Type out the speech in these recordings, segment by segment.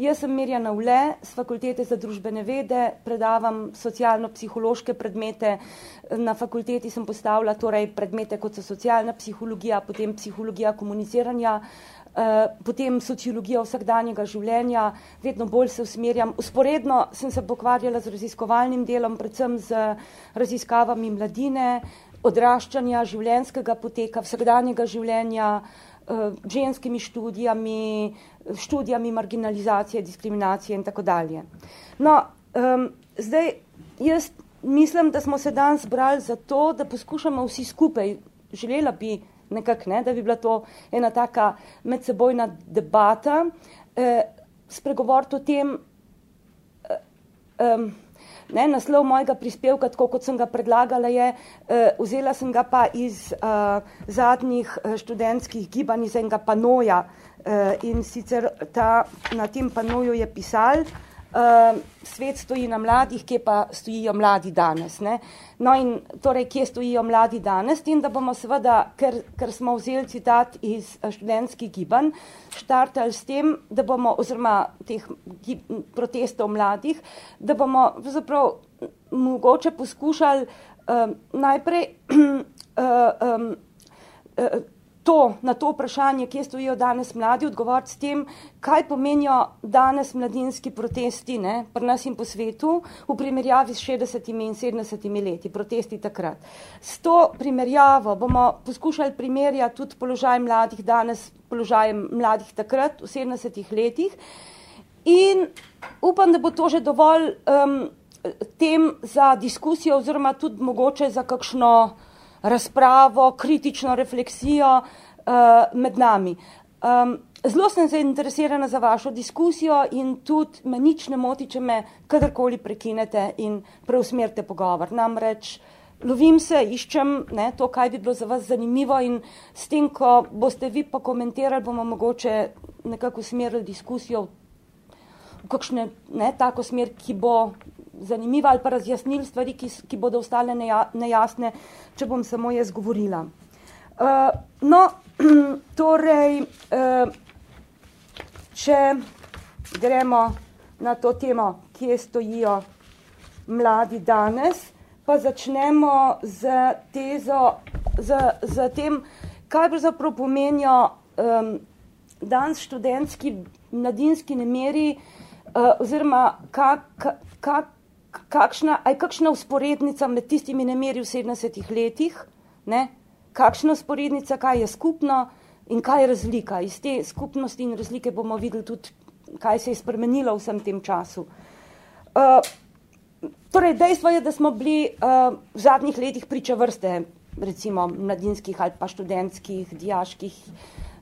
Jaz sem Mirjana Ule z Fakultete za družbene vede, predavam socialno-psihološke predmete. Na fakulteti sem postavila torej predmete, kot so socialna psihologija, potem psihologija komuniciranja, eh, potem sociologija vsakdanjega življenja. Vedno bolj se usmerjam. Usporedno sem se pokvarjala z raziskovalnim delom, predvsem z raziskavami mladine, odraščanja, življenjskega poteka, vsakdanjega življenja, uh, ženskimi študijami, študijami marginalizacije, diskriminacije in tako dalje. No, um, zdaj jaz mislim, da smo se danes zbrali zato, da poskušamo vsi skupaj, želela bi nekako, ne, da bi bila to ena taka medsebojna debata, eh, spregovoriti o tem, um, Ne, naslov mojega prispevka, tako kot sem ga predlagala, je, uh, vzela sem ga pa iz uh, zadnjih uh, študentskih gibanj, iz enega panoja uh, in sicer ta, na tem panoju je pisal, uh, svet stoji na mladih, kje pa stojijo mladi danes. Ne. No in torej, kje stojijo mladi danes in da bomo seveda, ker, ker smo vzeli citat iz študentskih gibanj, štartali s tem, da bomo, oziroma teh protestov mladih, da bomo zapravo mogoče poskušali um, najprej um, um, to, na to vprašanje, kje stojijo danes mladi, odgovoriti s tem, kaj pomenijo danes mladinski protesti ne, pri nas in po svetu v primerjavi s 60 in 70 leti, protesti takrat. S to primerjavo bomo poskušali primerjati tudi položaj mladih danes, položajem mladih takrat v 70 letih in upam, da bo to že dovolj um, tem za diskusijo oziroma tudi mogoče za kakšno razpravo, kritično refleksijo uh, med nami. Um, zelo sem zainteresirana za vašo diskusijo in tudi me nič ne moti, če me kadarkoli prekinete in preusmerite pogovor. Namreč lovim se, iščem ne, to, kaj bi bilo za vas zanimivo in s tem, ko boste vi pa komentirali, bomo mogoče nekako usmerili diskusijo v kakšne ne, tako smer, ki bo zanimiva ali pa razjasnili stvari, ki, ki bodo ostale neja, nejasne, če bom samo jaz govorila. Uh, no, torej, uh, če gremo na to temo, kje stojijo mladi danes, pa začnemo z tezo, z, z tem, kaj pravzaprav pomenijo um, danes študentski mladinski nemeri, uh, oziroma kak, kak, kakšna, aj kakšna usporednica med tistimi nemeri v 70 letih, ne? kakšna usporednica, kaj je skupno in kaj je razlika. Iz te skupnosti in razlike bomo videli tudi, kaj se je spremenilo v vsem tem času. Uh, torej, dejstvo je, da smo bili uh, v zadnjih letih priča vrste, recimo mladinskih ali pa študentskih, dijaških,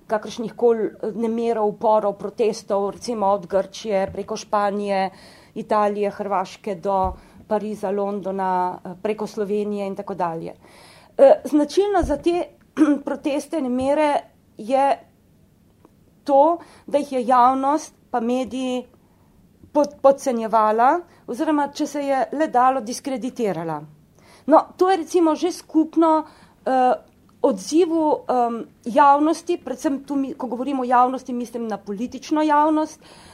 kakršnih koli nemerov, uporov, protestov, recimo od Grčije preko Španije, uh, Italije, Hrvaške do Pariza, Londona, eh, preko Slovenije in tako dalje. Eh, značilno za te proteste in mere je to, da jih je javnost pa mediji pod, podcenjevala oziroma, če se je le dalo, diskreditirala. No, to je recimo že skupno uh, odzivu um, javnosti, predvsem tu, ko govorimo o javnosti, mislim na politično javnost, uh,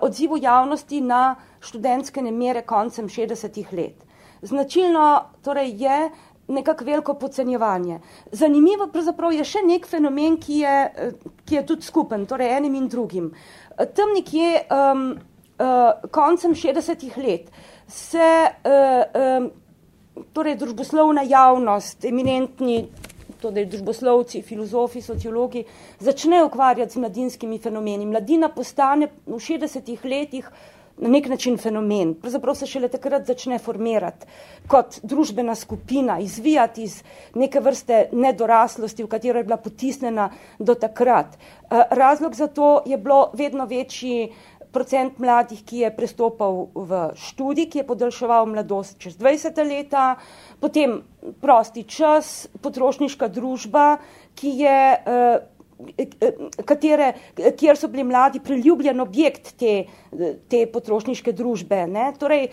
odzivu javnosti na študentske nemere koncem 60-ih let. Značilno torej je nekako veliko podcenjevanje. Zanimivo pravzaprav je še nek fenomen, ki je, ki je tudi skupen, torej enim in drugim. Tam nekje um, uh, koncem 60-ih let se uh, um, torej družboslovna javnost, eminentni torej družboslovci, filozofi, sociologi, začnejo ukvarjati z mladinskimi fenomeni. Mladina postane v 60-ih letih na nek način fenomen. Pravzaprav se šele takrat začne formirati kot družbena skupina, izvijati iz neke vrste nedoraslosti, v katero je bila potisnjena do takrat. Eh, razlog za to je bilo vedno večji procent mladih, ki je prestopal v študij, ki je podaljševal mladost čez 20 leta, potem prosti čas, potrošniška družba, ki je uh, katere, kjer so bili mladi priljubljen objekt te, te potrošniške družbe. Ne? Torej,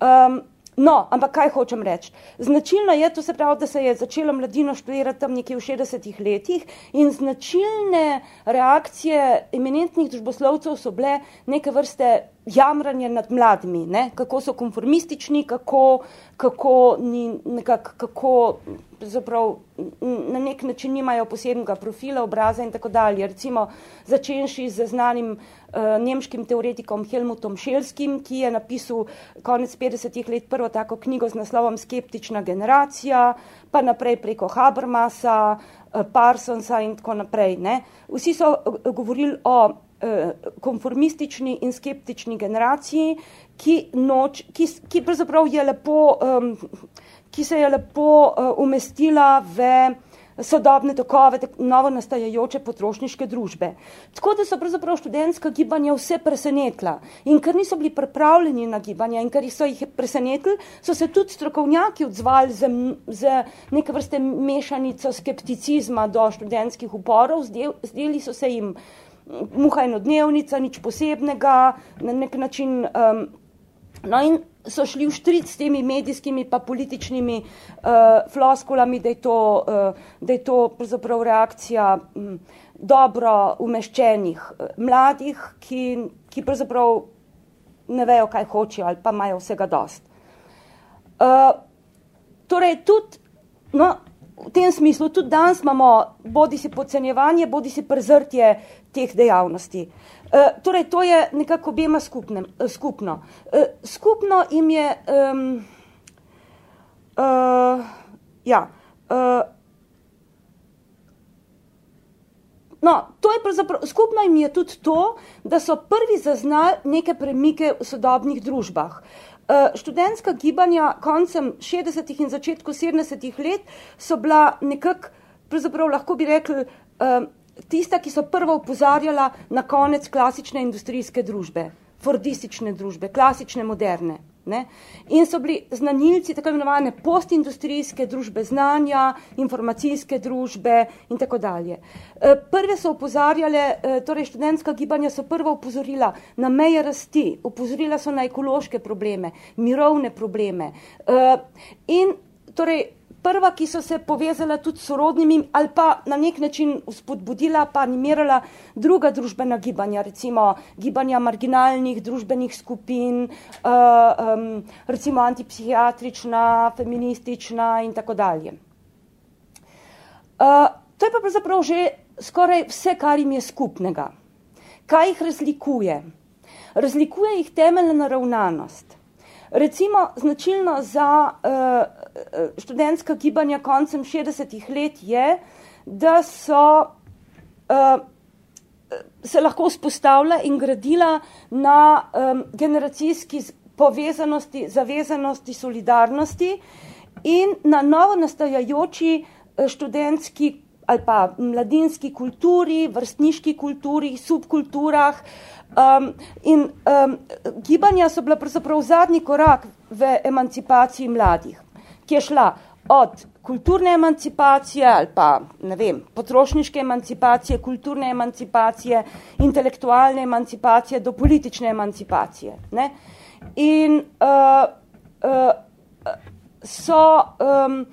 um, No, ampak kaj hočem reči? Značilno je, to se pravi, da se je začelo mladino študirati tam nekje v 60-ih letih in značilne reakcije eminentnih družboslovcev so bile neke vrste jamranje nad mladimi, ne? kako so konformistični, kako, kako, ni, nekak, kako zaprav, na nek način nimajo posebnega profila, obraza in tako dalje. Recimo začenši z znanim uh, nemškim teoretikom Helmutom Šelskim, ki je napisal konec 50-ih let prvo tako knjigo z naslovom Skeptična generacija, pa naprej preko Habermasa, uh, Parsonsa in tako naprej. Ne? Vsi so uh, govorili o Eh, konformistični in skeptični generaciji, ki, noč, ki, ki je lepo, um, ki se je lepo uh, umestila v sodobne tokove, novo nastajajoče potrošniške družbe. Tako da so pravzaprav študentska gibanja vse presenetila in ker niso bili pripravljeni na gibanja in ker so jih presenetili, so se tudi strokovnjaki odzvali z, z neke vrste mešanico skepticizma do študentskih uporov, zdeli so se jim muha enodnevnica, nič posebnega, na nek način. Um, no in so šli v štrit s temi medijskimi pa političnimi uh, floskulami, da je to, uh, da je to pravzaprav reakcija um, dobro umeščenih uh, mladih, ki, ki pravzaprav ne vejo, kaj hočejo ali pa imajo vsega dost. Uh, torej, tudi, no, v tem smislu tudi danes imamo bodi si podcenjevanje, bodi si prezrtje teh dejavnosti. E, torej, to je nekako obema skupnem, e, skupno. E, skupno jim je, um, uh, ja, uh, no, to je skupno jim je tudi to, da so prvi zaznali neke premike v sodobnih družbah. Uh, študentska gibanja koncem 60-ih in začetku 70-ih let so bila nekako, pravzaprav lahko bi rekli, eh, tista, ki so prvo upozarjala na konec klasične industrijske družbe, fordistične družbe, klasične moderne. Ne? In so bili znanilci tako imenovane postindustrijske družbe znanja, informacijske družbe in tako dalje. E, prve so upozarjale, e, torej študentska gibanja so prvo upozorila na meje rasti, upozorila so na ekološke probleme, mirovne probleme. E, in torej prva, ki so se povezala tudi s sorodnimi ali pa na nek način spodbudila, pa animirala druga družbena gibanja, recimo gibanja marginalnih družbenih skupin, uh, um, recimo antipsihiatrična, feministična in tako dalje. Uh, to je pa pravzaprav že skoraj vse, kar jim je skupnega. Kaj jih razlikuje? Razlikuje jih temeljna naravnanost. Recimo, značilno za uh, študentska gibanja koncem 60-ih let je, da so uh, se lahko vzpostavila in gradila na um, generacijski povezanosti, zavezanosti, solidarnosti in na novo nastajajoči študentski ali pa mladinski kulturi, vrstniški kulturi, subkulturah, Um, in um, gibanja so bila pravzaprav zadnji korak v emancipaciji mladih, ki je šla od kulturne emancipacije ali pa, ne vem, potrošniške emancipacije, kulturne emancipacije, intelektualne emancipacije do politične emancipacije. Ne? In uh, uh, so um,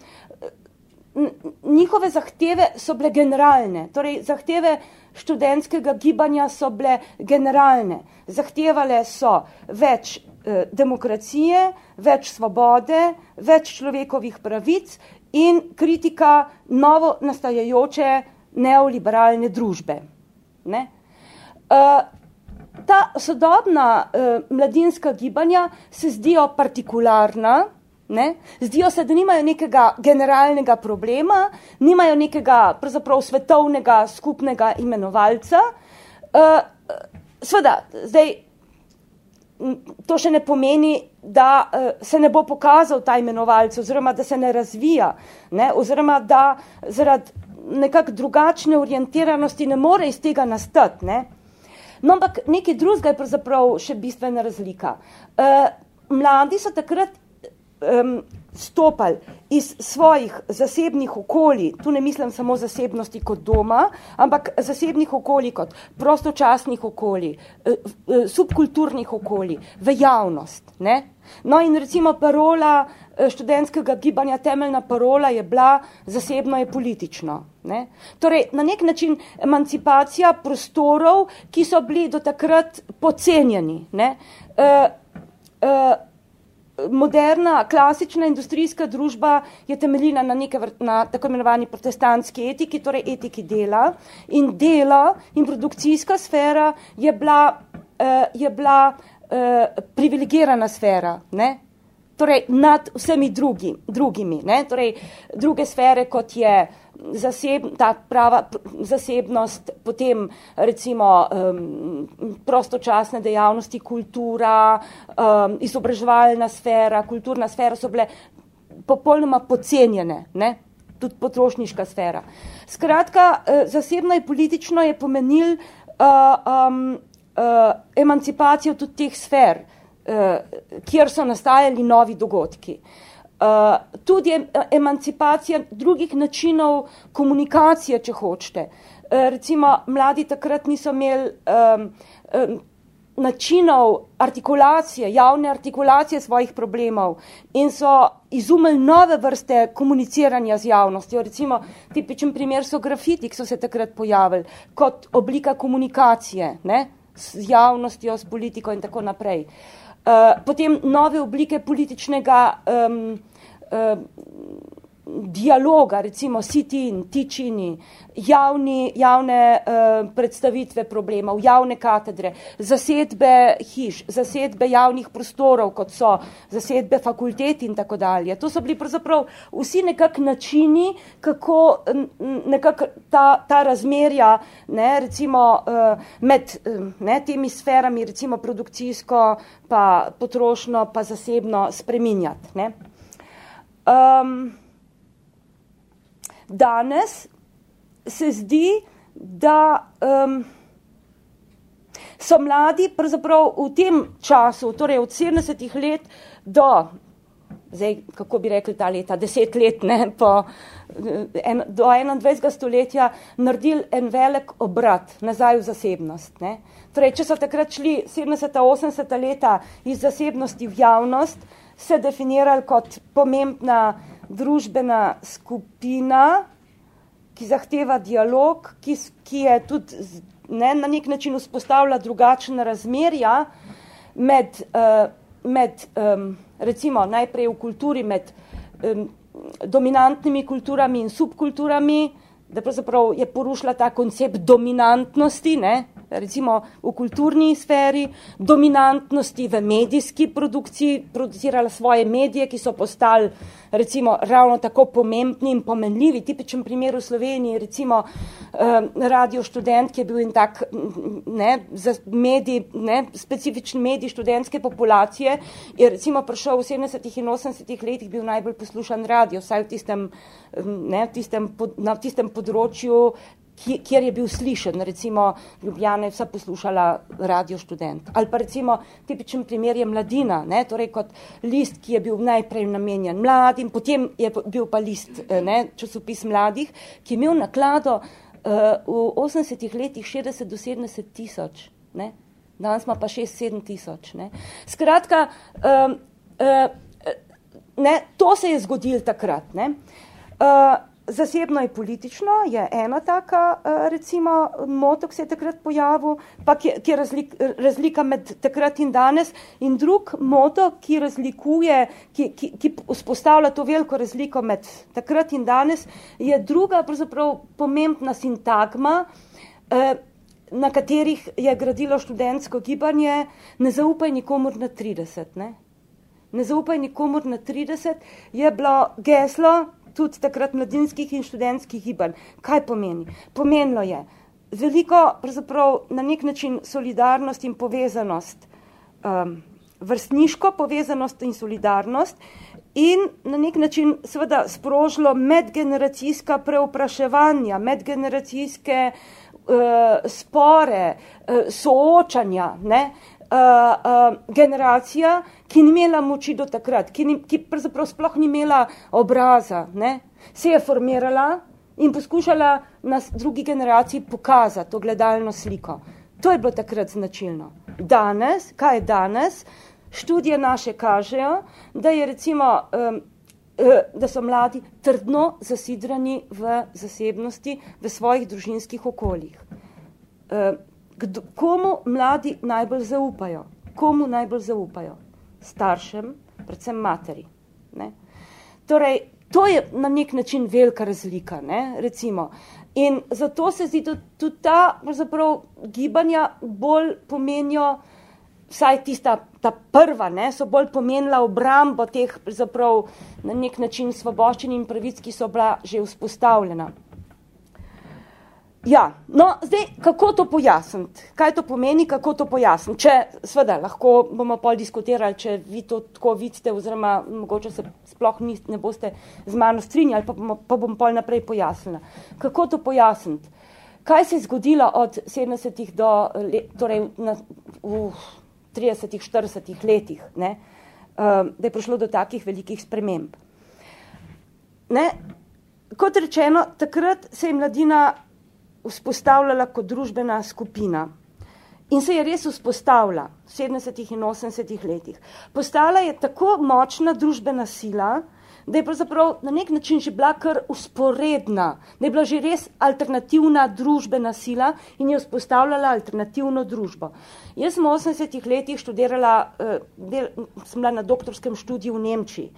njihove zahteve so bile generalne, torej zahteve študentskega gibanja so bile generalne. Zahtevale so več eh, demokracije, več svobode, več človekovih pravic in kritika novo nastajajoče neoliberalne družbe. Ne? Uh, ta sodobna uh, mladinska gibanja se zdijo partikularna, Ne? Zdijo se, da nimajo nekega generalnega problema, nimajo nekega svetovnega skupnega imenovalca. Uh, Sveda, zdaj, to še ne pomeni, da uh, se ne bo pokazal ta imenovalec, oziroma da se ne razvija, ne? oziroma da zaradi nekako drugačne orientiranosti ne more iz tega nastati. Ne? No, ampak nekaj drugega je pravzaprav še bistvena razlika. Uh, mladi so takrat um, stopali iz svojih zasebnih okolij, tu ne mislim samo zasebnosti kot doma, ampak zasebnih okolij kot prostočasnih okolij, eh, eh, subkulturnih okolij, v javnost. Ne? No in recimo parola eh, študentskega gibanja, temeljna parola je bila zasebno je politično. Ne? Torej, na nek način emancipacija prostorov, ki so bili do takrat pocenjeni. Ne? Uh, uh, moderna, klasična industrijska družba je temeljila na, neke, na tako imenovani protestantski etiki, torej etiki dela. In dela in produkcijska sfera je bila, uh, je bila uh, privilegirana sfera. Ne? Torej, nad vsemi drugi, drugimi. Ne? Torej, druge sfere, kot je zaseb, ta prava zasebnost, potem recimo um, prostočasne dejavnosti, kultura, um, izobraževalna sfera, kulturna sfera so bile popolnoma pocenjene, ne? tudi potrošniška sfera. Skratka, uh, zasebno in politično je pomenil uh, um, uh, emancipacijo tudi teh sfer, uh, kjer so nastajali novi dogodki. Uh, tudi emancipacija drugih načinov komunikacije, če hočete. Uh, recimo, mladi takrat niso imeli načinov artikulacije, javne artikulacije svojih problemov in so izumili nove vrste komuniciranja z javnostjo. Recimo, tipičen primer so grafiti, ki so se takrat pojavili kot oblika komunikacije ne, z javnostjo, s politiko in tako naprej. Uh, potem nove oblike političnega um, uh, dialoga, recimo sit-in, tičini, javni, javne uh, predstavitve problemov, javne katedre, zasedbe hiš, zasedbe javnih prostorov, kot so zasedbe fakultet in tako dalje. To so bili pravzaprav vsi nekak načini, kako nekak ta, ta razmerja, ne, recimo uh, med ne, temi sferami, recimo produkcijsko, pa potrošno, pa zasebno spreminjati. Ne. Um, danes se zdi, da um, so mladi v tem času, torej od 70 let do, zdaj, kako bi rekli ta leta, deset let, ne, po, en, do 21. stoletja, naredili en velik obrat nazaj v zasebnost. Ne. Torej, če so takrat šli 70-80 leta iz zasebnosti v javnost, se definirali kot pomembna družbena skupina, ki zahteva dialog, ki, ki je tudi ne, na nek način vzpostavlja drugačna razmerja med, uh, med um, recimo najprej v kulturi, med um, dominantnimi kulturami in subkulturami, da pravzaprav je porušila ta koncept dominantnosti, ne, recimo v kulturni sferi, dominantnosti v medijski produkciji, producirala svoje medije, ki so postali recimo ravno tako pomembni in pomenljivi. Tipičen primer v Sloveniji, recimo eh, radio študent, ki je bil in tak ne, za medij, ne, specifičen medij študentske populacije, je recimo prišel v 70 in 80 letih bil najbolj poslušan radio, vsaj v tistem, ne, v tistem, na tistem področju, kjer je bil slišen, recimo Ljubljana je vsa poslušala radio študent. Ali pa recimo tipičen primer je mladina, ne, torej kot list, ki je bil najprej namenjen mladim, potem je bil pa list, eh, ne, časopis mladih, ki je imel naklado uh, v 80 letih 60 do 70 tisoč, ne, danes ima pa 6-7 tisoč. Ne. Skratka, um, uh, ne, to se je zgodilo takrat. Ne. Uh, Zasebno in politično je ena taka, eh, recimo, moto, ki se je takrat pojavil, pa ki je razlik, razlika med takrat in danes. In drug moto, ki razlikuje, ki, ki, ki vzpostavlja to veliko razliko med takrat in danes, je druga, pravzaprav pomembna sintagma, eh, na katerih je gradilo študentsko gibanje, ne zaupaj nikomor na 30. Ne, ne zaupaj nikomor na 30 je bilo geslo, tudi takrat mladinskih in študentskih gibanj. Kaj pomeni? Pomenilo je veliko, pravzaprav na nek način solidarnost in povezanost, um, vrstniško povezanost in solidarnost in na nek način seveda sprožilo medgeneracijska preopraševanja, medgeneracijske uh, spore, uh, soočanja, ne, uh, generacija, ki ni imela moči do takrat, ki, ni, ki pravzaprav sploh ni imela obraza, ne, se je formirala in poskušala na drugi generaciji pokazati to gledalno sliko. To je bilo takrat značilno. Danes, kaj je danes? Študije naše kažejo, da je recimo um, da so mladi trdno zasidrani v zasebnosti v svojih družinskih okoljih. Kdo, komu mladi najbolj zaupajo? Komu najbolj zaupajo? Staršem, predvsem materi. Ne? Torej, to je na nek način velika razlika, ne? recimo. In zato se zdi tudi ta gibanja bolj pomenijo, vsaj tista ta prva, ne, so bolj pomenila obrambo teh zaprav na nek način svoboščin in pravic, ki so bila že vzpostavljena. Ja, no, zdaj, kako to pojasniti? Kaj to pomeni, kako to pojasniti? Če, sveda, lahko bomo pol diskutirali, če vi to tako vidite, oziroma mogoče se sploh ni, ne boste z mano strinjali, pa, bomo, pa bom pol naprej pojasnila. Kako to pojasniti? Kaj se je zgodilo od 70-ih do, torej, na, uh, 30, 40 letih, ne, um, da je prišlo do takih velikih sprememb. Ne, kot rečeno, takrat se je mladina vzpostavljala kot družbena skupina in se je res vzpostavila v 70 in 80 letih. Postala je tako močna družbena sila, da je pravzaprav na nek način že bila kar usporedna, da je bila že res alternativna družbena sila in je vzpostavljala alternativno družbo. Jaz sem v 80-ih letih študirala, eh, del, sem bila na doktorskem študiju v Nemčiji.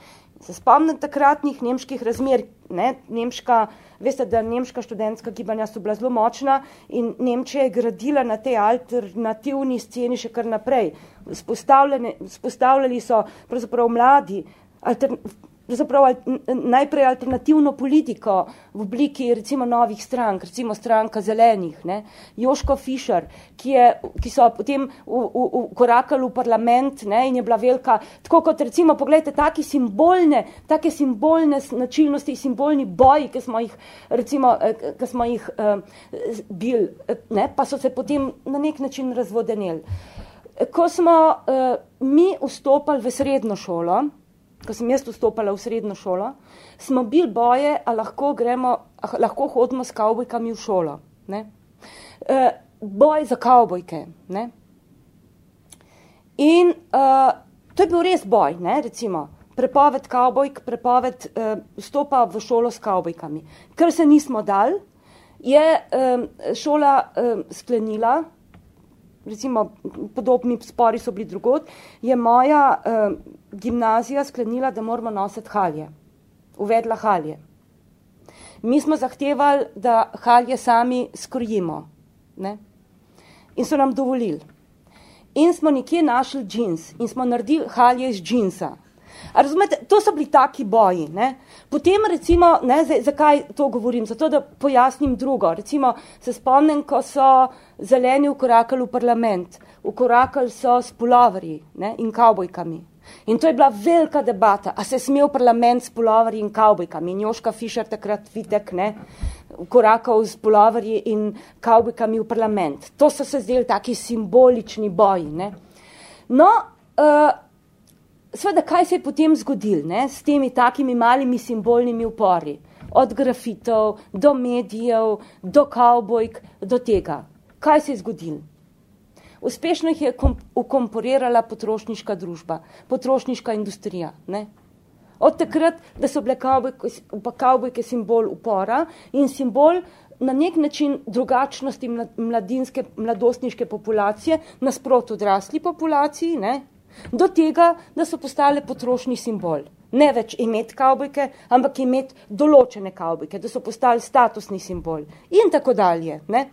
Se spomnim takratnih nemških razmer, ne, nemška, veste, da nemška študentska gibanja so bila zelo močna in Nemčija je gradila na tej alternativni sceni še kar naprej. Spostavljali so pravzaprav mladi, alter, najprej alternativno politiko v obliki recimo novih strank, recimo stranka zelenih, ne, Joško Fišer, ki, je, ki so potem korakali v parlament ne, in je bila velika, tako kot recimo, pogledajte, taki simbolne, take simbolne značilnosti, simbolni boji, ki smo jih recimo, eh, ki smo jih uh, bil, ne, pa so se potem na nek način razvodenili. Ko smo uh, mi vstopali v srednjo šolo, ko sem jaz vstopala v srednjo šolo, smo bili boje, a lahko gremo, a lahko hodimo s kavbojkami v šolo. Ne? E, boj za kavbojke. Ne? In uh, to je bil res boj, ne? recimo, prepoved kavbojk, prepoved uh, vstopa v šolo s kavbojkami. Ker se nismo dal, je um, šola um, sklenila, recimo podobni spori so bili drugod, je moja uh, gimnazija sklenila, da moramo nositi halje. Uvedla halje. Mi smo zahtevali, da halje sami skrojimo. Ne? In so nam dovolili. In smo nekje našli džins in smo naredili halje iz džinsa. A razumete, to so bili taki boji. Ne? Potem recimo, ne, zdaj, zakaj to govorim? Zato, da pojasnim drugo. Recimo, se spomnim, ko so zeleni ukorakali v parlament, ukorakali so s puloverji ne, in kavbojkami. In to je bila velika debata, a se smel parlament s puloverji in kavbojkami. In Joška Fišer takrat vitek, ne, ukorakal s puloverji in kavbojkami v parlament. To so se zdeli taki simbolični boji. Ne. No, uh, Sveda, kaj se je potem zgodil ne, s temi takimi malimi simbolnimi upori? Od grafitov do medijev, do kavbojk, do tega. Kaj se je zgodil? Uspešno jih je ukomporirala potrošniška družba, potrošniška industrija. Ne? Od takrat, da so bile kavbojke, kavbojke simbol upora in simbol na nek način drugačnosti mladinske, mladostniške populacije nasprot odrasli populaciji, ne? Do tega, da so postale potrošni simbol. Ne več imeti kavbojke, ampak imeti določene kavbojke, da so postali statusni simbol in tako dalje. Ne?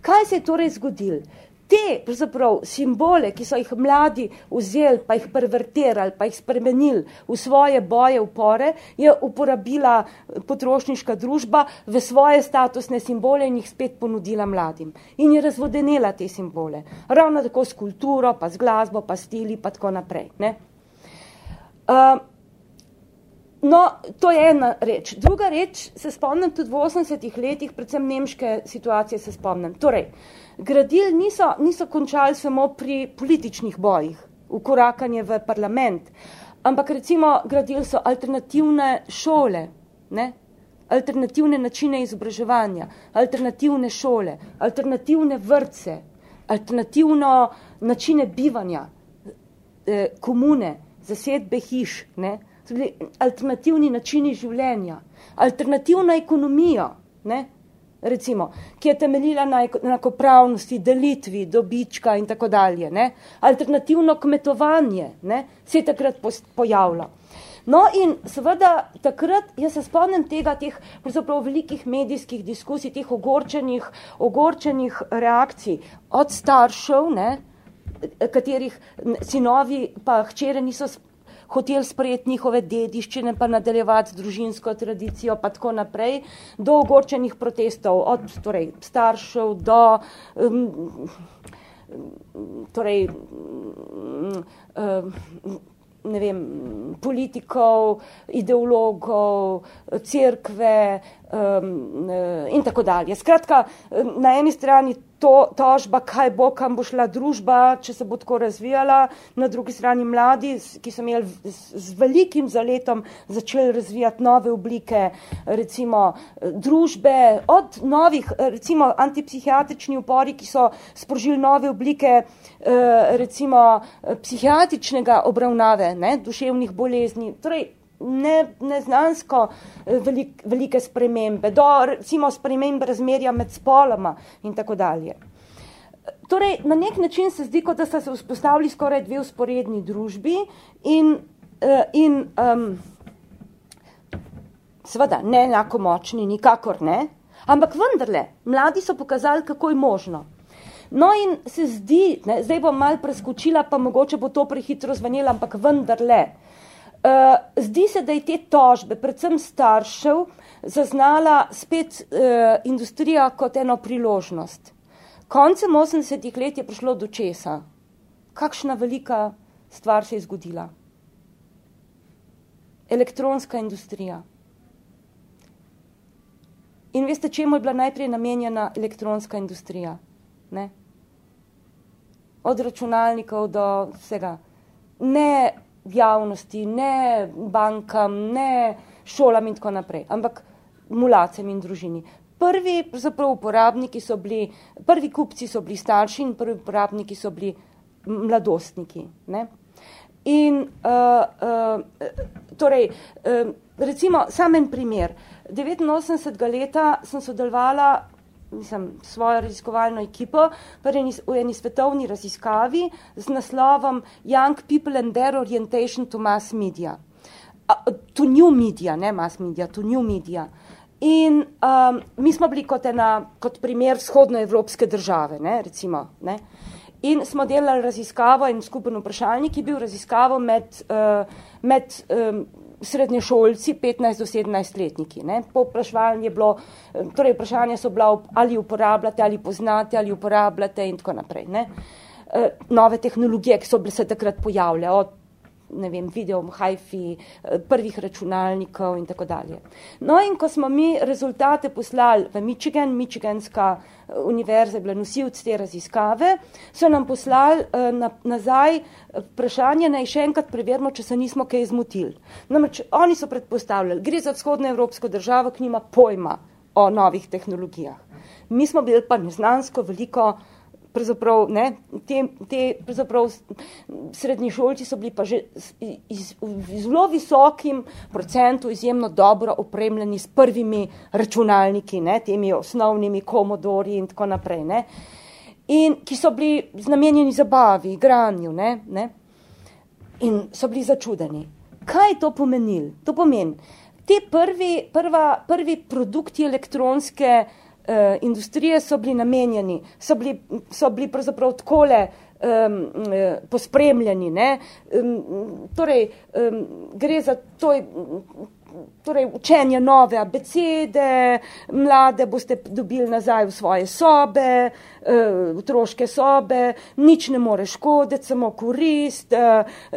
Kaj se je torej zgodil? Te pravzaprav simbole, ki so jih mladi vzeli, pa jih pervertirali, pa jih spremenili v svoje boje, upore, je uporabila potrošniška družba v svoje statusne simbole in jih spet ponudila mladim. In je razvodenila te simbole. Ravno tako s kulturo, pa s glasbo, pa stili, pa tako naprej. Ne? Uh, No, to je ena reč. Druga reč, se spomnim tudi v 80-ih letih, predvsem nemške situacije se spomnim. Torej, gradili niso, niso končali samo pri političnih bojih, ukorakanje v parlament, ampak recimo gradili so alternativne šole, ne? alternativne načine izobraževanja, alternativne šole, alternativne vrtce, alternativno načine bivanja, eh, komune, zasedbe hiš, ne? Tudi alternativni načini življenja, alternativna ekonomija, ne? recimo, ki je temeljila na enakopravnosti, delitvi, dobička in tako dalje. Ne? Alternativno kmetovanje ne? se je takrat pojavilo. No in seveda takrat, jaz se spomnim tega, teh velikih medijskih diskusij, teh ogorčenih, ogorčenih reakcij od staršev, ne, katerih sinovi pa hčere niso hoteli sprejeti njihove dediščine, pa nadaljevati družinsko tradicijo, pa tako naprej, do ogorčenih protestov, od torej, staršev do um, torej, um, ne vem, politikov, ideologov, crkve um, in tako dalje. Skratka, na eni strani to, tožba, kaj bo, kam bo šla družba, če se bo tako razvijala, na drugi strani mladi, ki so imeli z, velikim zaletom začeli razvijati nove oblike, recimo družbe, od novih, recimo antipsihiatrični upori, ki so sprožili nove oblike, eh, recimo psihiatričnega obravnave, ne, duševnih bolezni. Torej, ne, neznansko eh, velik, velike spremembe, do recimo spremembe razmerja med spoloma in tako dalje. Torej, na nek način se zdi, kot da so se vzpostavili skoraj dve usporedni družbi in, eh, in um, seveda ne enako močni, nikakor ne, ampak vendarle, mladi so pokazali, kako je možno. No in se zdi, ne, zdaj bom mal preskočila, pa mogoče bo to prehitro zvanjela, ampak vendarle, Uh, zdi se, da je te tožbe, predvsem staršev, zaznala spet uh, industrija kot eno priložnost. Koncem 80-ih let je prišlo do česa. Kakšna velika stvar se je zgodila? Elektronska industrija. In veste, čemu je bila najprej namenjena elektronska industrija? Ne? Od računalnikov do vsega. Ne javnosti, ne bankam, ne šolam in tako naprej, ampak mulacem in družini. Prvi uporabniki so bili, prvi kupci so bili starši in prvi uporabniki so bili mladostniki. Ne? In uh, uh, torej, uh, recimo, samen primer. 89. leta sem sodelovala mislim, svojo raziskovalno ekipo v eni svetovni raziskavi z naslovom Young People and Their Orientation to Mass Media. To New Media, ne Mass Media, to New Media. In um, mi smo bili kot, ena, kot primer vzhodnoevropske države, ne, recimo. Ne. In smo delali raziskavo in skupen vprašalnik, je bil raziskavo med, uh, med um, srednješolci, 15 do 17 letniki. Ne. Popraševanje je bilo, torej vprašanja so bila, ali uporabljate, ali poznate, ali uporabljate in tako naprej. Ne. E, nove tehnologije, ki so bile se takrat pojavljale, od ne vem, video, hi-fi, e, prvih računalnikov in tako dalje. No in ko smo mi rezultate poslali v Michigan, Michiganska univerze bila nosilc te raziskave, so nam poslali uh, na, nazaj vprašanje, naj še enkrat preverimo, če se nismo kaj izmotili. Namreč oni so predpostavljali, gre za vzhodno evropsko državo, ki nima pojma o novih tehnologijah. Mi smo bili pa neznansko veliko pravzaprav, ne, te, te pravzaprav srednji šolci so bili pa že iz, iz zelo visokim procentu izjemno dobro opremljeni s prvimi računalniki, ne, temi osnovnimi komodori in tako naprej, ne, in ki so bili znamenjeni zabavi, igranju, ne, ne, in so bili začudeni. Kaj to pomenil? To pomeni, te prvi, prva, prvi produkti elektronske uh, industrije so bili namenjeni, so bili, so bili pravzaprav takole um, pospremljeni. Ne? Um, torej, um, gre za to, torej učenje nove abecede, mlade boste dobili nazaj v svoje sobe, uh, otroške sobe, nič ne more škoditi, samo korist,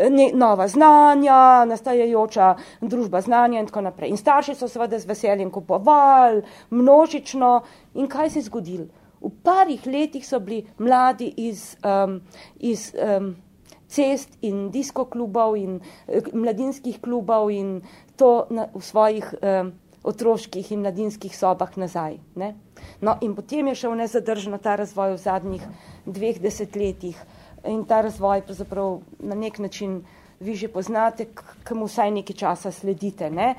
ne, nova znanja, nastajajoča družba znanja in tako naprej. In starši so seveda z veseljem kupovali, množično in kaj se je zgodilo? V parih letih so bili mladi iz, um, iz um, cest in disko klubov in uh, mladinskih klubov in to na, v svojih um, otroških in mladinskih sobah nazaj. Ne? No, in potem je šel nezadržno ta razvoj v zadnjih dveh desetletjih in ta razvoj pravzaprav na nek način vi že poznate, kemu vsaj nekaj časa sledite. Ne?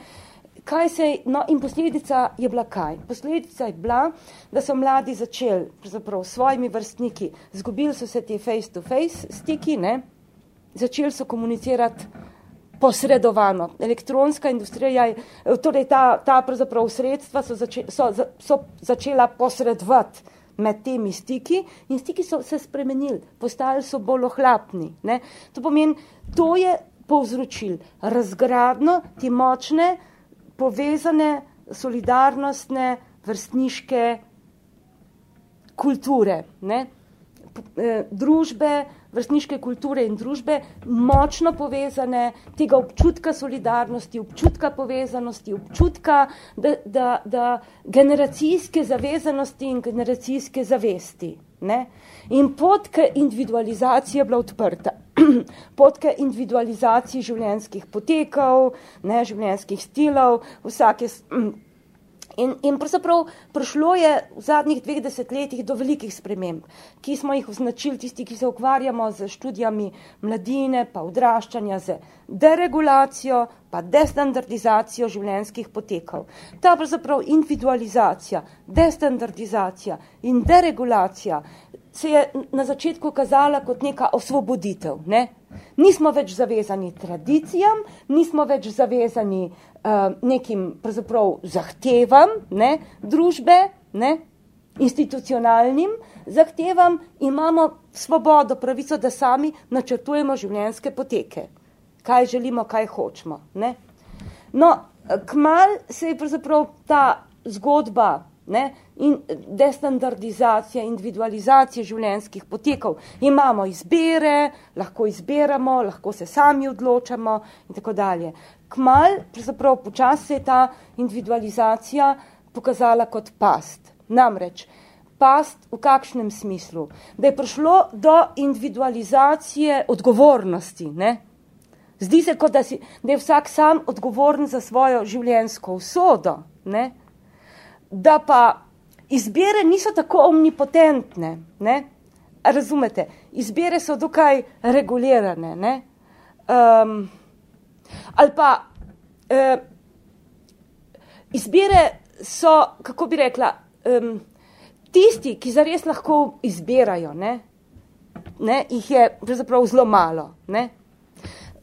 Kaj se, no, in posledica je bila kaj? Posledica je bila, da so mladi začeli pravzaprav s svojimi vrstniki, zgubili so se ti face-to-face stiki, ne? Začeli so komunicirati posredovano. Elektronska industrija, je, torej ta, ta pravzaprav sredstva so, zače, so, so začela posredovati med temi stiki in stiki so se spremenili, postali so bolj ohlapni. Ne? To pomeni, to je povzročil razgradno ti močne, povezane, solidarnostne, vrstniške kulture, ne? Eh, družbe, vrstniške kulture in družbe močno povezane, tega občutka solidarnosti, občutka povezanosti, občutka da, da, da generacijske zavezanosti in generacijske zavesti. Ne? In pot k individualizaciji je bila odprta. pot k individualizaciji življenjskih potekov, ne, življenjskih stilov, vsake In, in pravzaprav prišlo je v zadnjih dveh desetletjih do velikih sprememb, ki smo jih označili tisti, ki se ukvarjamo z študijami mladine, pa odraščanja, z deregulacijo, pa destandardizacijo življenjskih potekov. Ta pravzaprav individualizacija, destandardizacija in deregulacija se je na začetku kazala kot neka osvoboditev. Ne? Nismo več zavezani tradicijam, nismo več zavezani uh, nekim zahtevam ne, družbe, ne, institucionalnim zahtevam, imamo svobodo, pravico, da sami načrtujemo življenjske poteke. Kaj želimo, kaj hočemo. Ne. No, kmal se je pravzaprav ta zgodba ne, in destandardizacija, individualizacija življenjskih potekov. Imamo izbere, lahko izberamo, lahko se sami odločamo in tako dalje. Kmal, pravzaprav počasi se je ta individualizacija pokazala kot past. Namreč, past v kakšnem smislu? Da je prišlo do individualizacije odgovornosti, ne, Zdi se, kot da, si, da je vsak sam odgovoren za svojo življenjsko usodo, ne? da pa izbire niso tako omnipotentne, ne? razumete, izbire so dokaj regulirane, ne? Um, ali pa uh, izbire so, kako bi rekla, um, tisti, ki zares lahko izbirajo, ne? Ne? jih je pravzaprav zelo malo. Ne?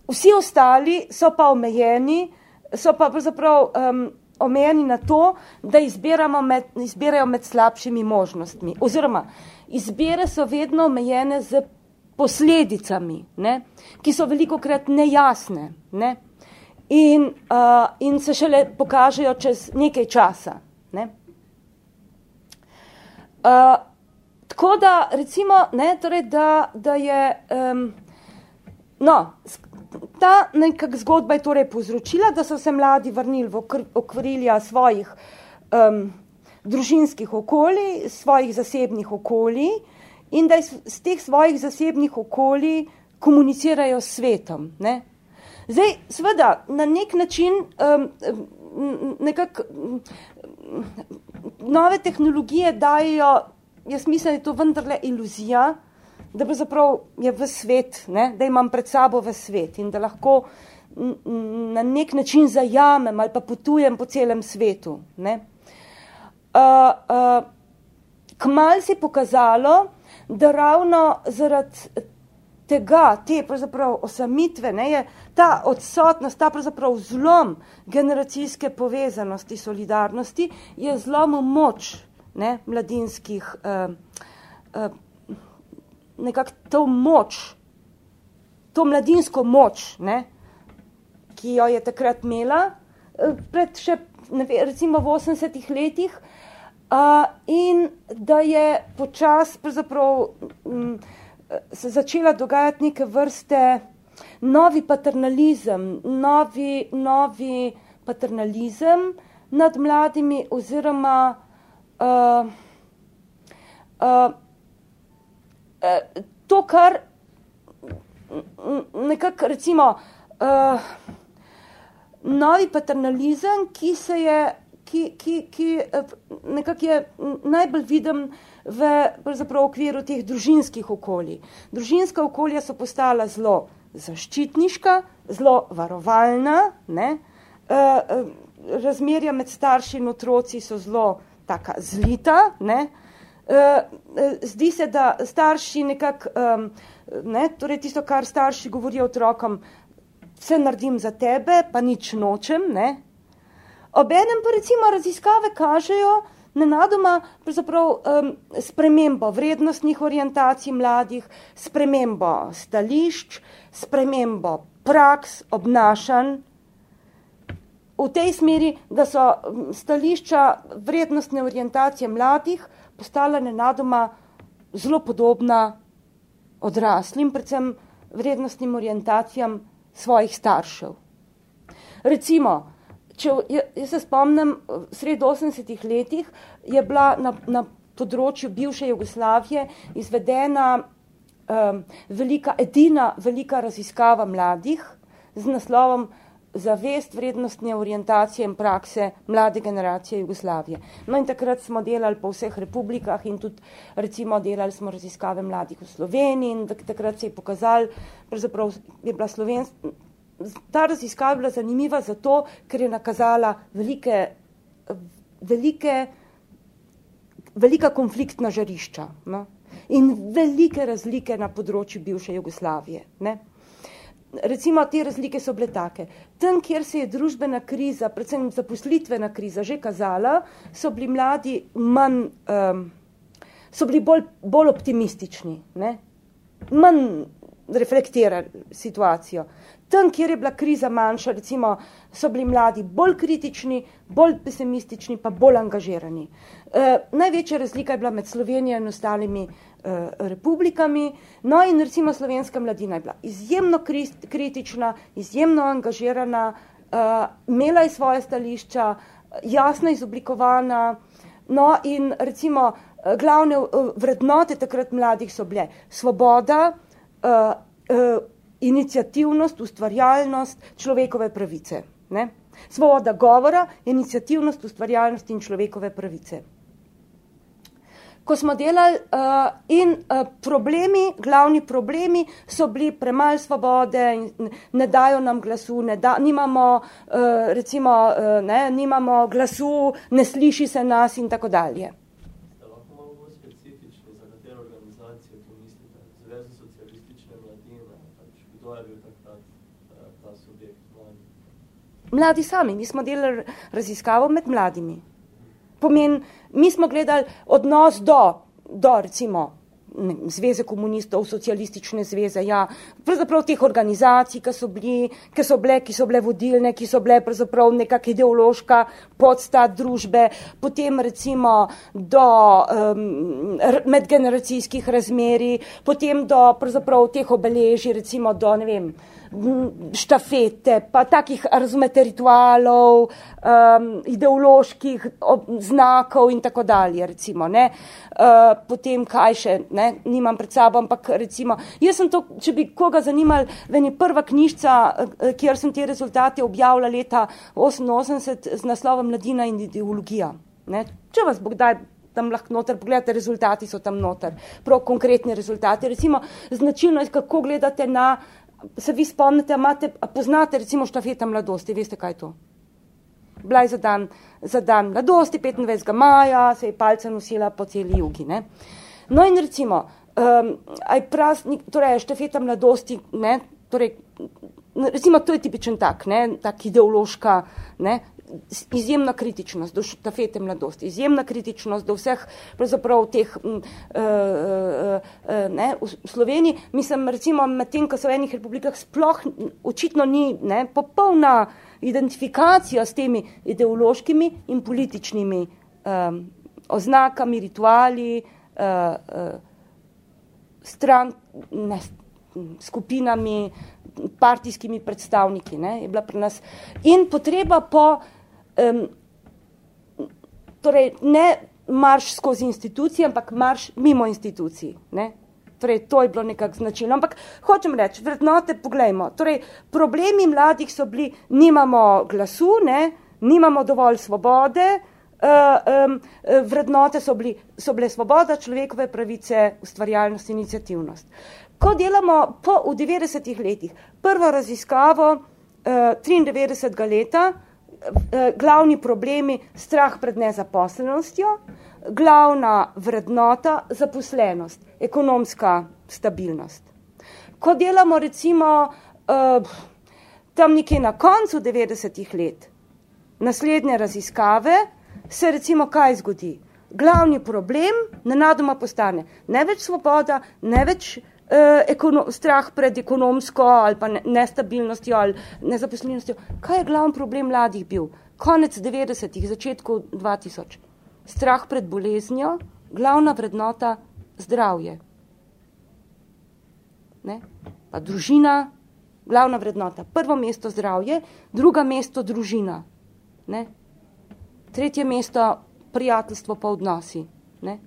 Vsi ostali so pa omejeni, so pa pravzaprav um, omejeni na to, da med, izbirajo med slabšimi možnostmi. Oziroma, izbire so vedno omejene z posledicami, ne, ki so veliko krat nejasne ne, in, uh, in se šele pokažejo čez nekaj časa. Ne. Uh, tako da, recimo, ne, torej, da, da je, um, no, ta nekak zgodba je torej povzročila, da so se mladi vrnili v okvirilja svojih um, družinskih okolij, svojih zasebnih okolij in da iz teh svojih zasebnih okolij komunicirajo s svetom. Ne? Zdaj, seveda, na nek način um, nekak nove tehnologije dajo, jaz mislim, da je to vendarle iluzija, da pravzaprav je v svet, ne, da imam pred sabo v svet in da lahko na nek način zajamem ali pa potujem po celem svetu. Ne. Uh, uh, kmal si pokazalo, da ravno zaradi tega, te pravzaprav osamitve, ne, je ta odsotnost, ta pravzaprav zlom generacijske povezanosti, solidarnosti, je zlom moč ne, mladinskih uh, uh, nekako to moč, to mladinsko moč, ne, ki jo je takrat imela, pred še, ne recimo v 80-ih letih, uh, in da je počas pravzaprav um, se začela dogajati neke vrste novi paternalizem, novi, novi paternalizem nad mladimi oziroma uh, uh, uh, to, kar nekako recimo uh, novi paternalizem, ki se je, ki, ki, ki nekako je najbolj viden v okviru teh družinskih okolij. Družinska okolja so postala zelo zaščitniška, zelo varovalna, ne? Uh, razmerja med starši in otroci so zelo taka zlita, ne? Uh, zdi se, da starši nekako, um, ne, torej tisto, kar starši govorijo otrokom, vse naredim za tebe, pa nič nočem, ne. Obenem pa recimo raziskave kažejo, nenadoma um, spremembo vrednostnih orientacij mladih, spremembo stališč, spremembo praks, obnašanj, v tej smeri, da so stališča vrednostne orientacije mladih postala nenadoma zelo podobna odraslim, predvsem vrednostnim orientacijam svojih staršev. Recimo, če, jaz se spomnim, sred 80-ih letih je bila na, na področju bivše Jugoslavije izvedena um, velika, edina velika raziskava mladih z naslovom zavest vrednostne orientacije in prakse mlade generacije Jugoslavije. No in takrat smo delali po vseh republikah in tudi recimo delali smo raziskave mladih v Sloveniji in takrat se je pokazal, pravzaprav je bila slovenska, ta raziskava bila zanimiva zato, ker je nakazala velike, velike, velika konfliktna žarišča no? in velike razlike na področju bivše Jugoslavije. Ne? Recimo, te razlike so bile take. Tam, kjer se je družbena kriza, predvsem zaposlitvena kriza, že kazala, so bili mladi manj, um, so bili bolj, bolj optimistični, ne? manj reflektirali situacijo. Tam, kjer je bila kriza manjša, recimo, so bili mladi bolj kritični, bolj pesimistični, pa bolj angažirani. E, največja razlika je bila med Slovenijo in ostalimi e, republikami. No in recimo slovenska mladina je bila izjemno kritična, izjemno angažirana, e, imela je svoje stališča, jasno izoblikovana. No in recimo glavne vrednote takrat mladih so bile svoboda, inicijativnost, ustvarjalnost, človekove pravice. Ne? Svoboda govora, inicijativnost, ustvarjalnost in človekove pravice. Ko smo delali uh, in uh, problemi, glavni problemi so bili premalo svobode, in ne dajo nam glasu, ne da, nimamo, uh, recimo, uh, ne, nimamo glasu, ne sliši se nas in tako dalje. mladi sami, mi smo delali raziskavo med mladimi. Pomen, mi smo gledali odnos do, do recimo, zveze komunistov, socialistične zveze, ja, pravzaprav teh organizacij, ki so, bili, ki so bile, ki so bile vodilne, ki so bile pravzaprav nekak ideološka podstat družbe, potem recimo do um, medgeneracijskih razmeri, potem do pravzaprav teh obeležij, recimo do, ne vem, štafete, pa takih, razumete, ritualov, um, ideoloških znakov in tako dalje, recimo, ne. Uh, potem, kaj še, ne, nimam pred sabo, ampak recimo, jaz sem to, če bi koga zanimal, veni prva knjižca, uh, kjer sem te rezultate objavila leta 88 z naslovom Mladina in ideologija. Ne. Če vas bo kdaj tam lahko noter, pogledate, rezultati so tam noter, prav konkretni rezultati. Recimo, značilno je, kako gledate na se vi spomnite, imate, poznate recimo štafeta mladosti, veste kaj je to? Bila je za dan, za dan mladosti, 25. maja, se je palce nosila po celi jugi. Ne? No in recimo, um, aj praznik, torej štafeta mladosti, ne, torej, recimo to je tipičen tak, ne, tak ideološka, ne, izjemna kritičnost do štafete mladosti, izjemna kritičnost do vseh pravzaprav teh uh, uh, uh, ne, v Sloveniji. Mislim, recimo med tem, ko so v enih republikah sploh očitno ni ne, popolna identifikacija s temi ideološkimi in političnimi um, oznakami, rituali, uh, uh, stran, ne, skupinami, partijskimi predstavniki, ne, je bila pri nas. In potreba po, um, torej ne marš skozi institucije, ampak marš mimo institucij, ne. Torej, to je bilo nekako značilno. Ampak hočem reči, vrednote, poglejmo. Torej, problemi mladih so bili, nimamo glasu, ne, nimamo dovolj svobode, uh, um, vrednote so, bili, so bile svoboda, človekove pravice, ustvarjalnost, inicijativnost. Ko delamo po, v 90-ih letih prvo raziskavo uh, 93. leta, glavni problemi strah pred nezaposlenostjo, glavna vrednota zaposlenost, ekonomska stabilnost. Ko delamo recimo uh, tam nekje na koncu 90-ih let naslednje raziskave, se recimo kaj zgodi? Glavni problem nenadoma postane ne več svoboda, ne več Eh, ekono, strah pred ekonomsko ali pa nestabilnostjo ali nezaposlenostjo. Kaj je glavni problem mladih bil? Konec 90-ih, začetku 2000. Strah pred boleznjo, glavna vrednota zdravje. Ne? Pa družina, glavna vrednota. Prvo mesto zdravje, druga mesto družina. Ne? Tretje mesto prijateljstvo pa odnosi. Ne?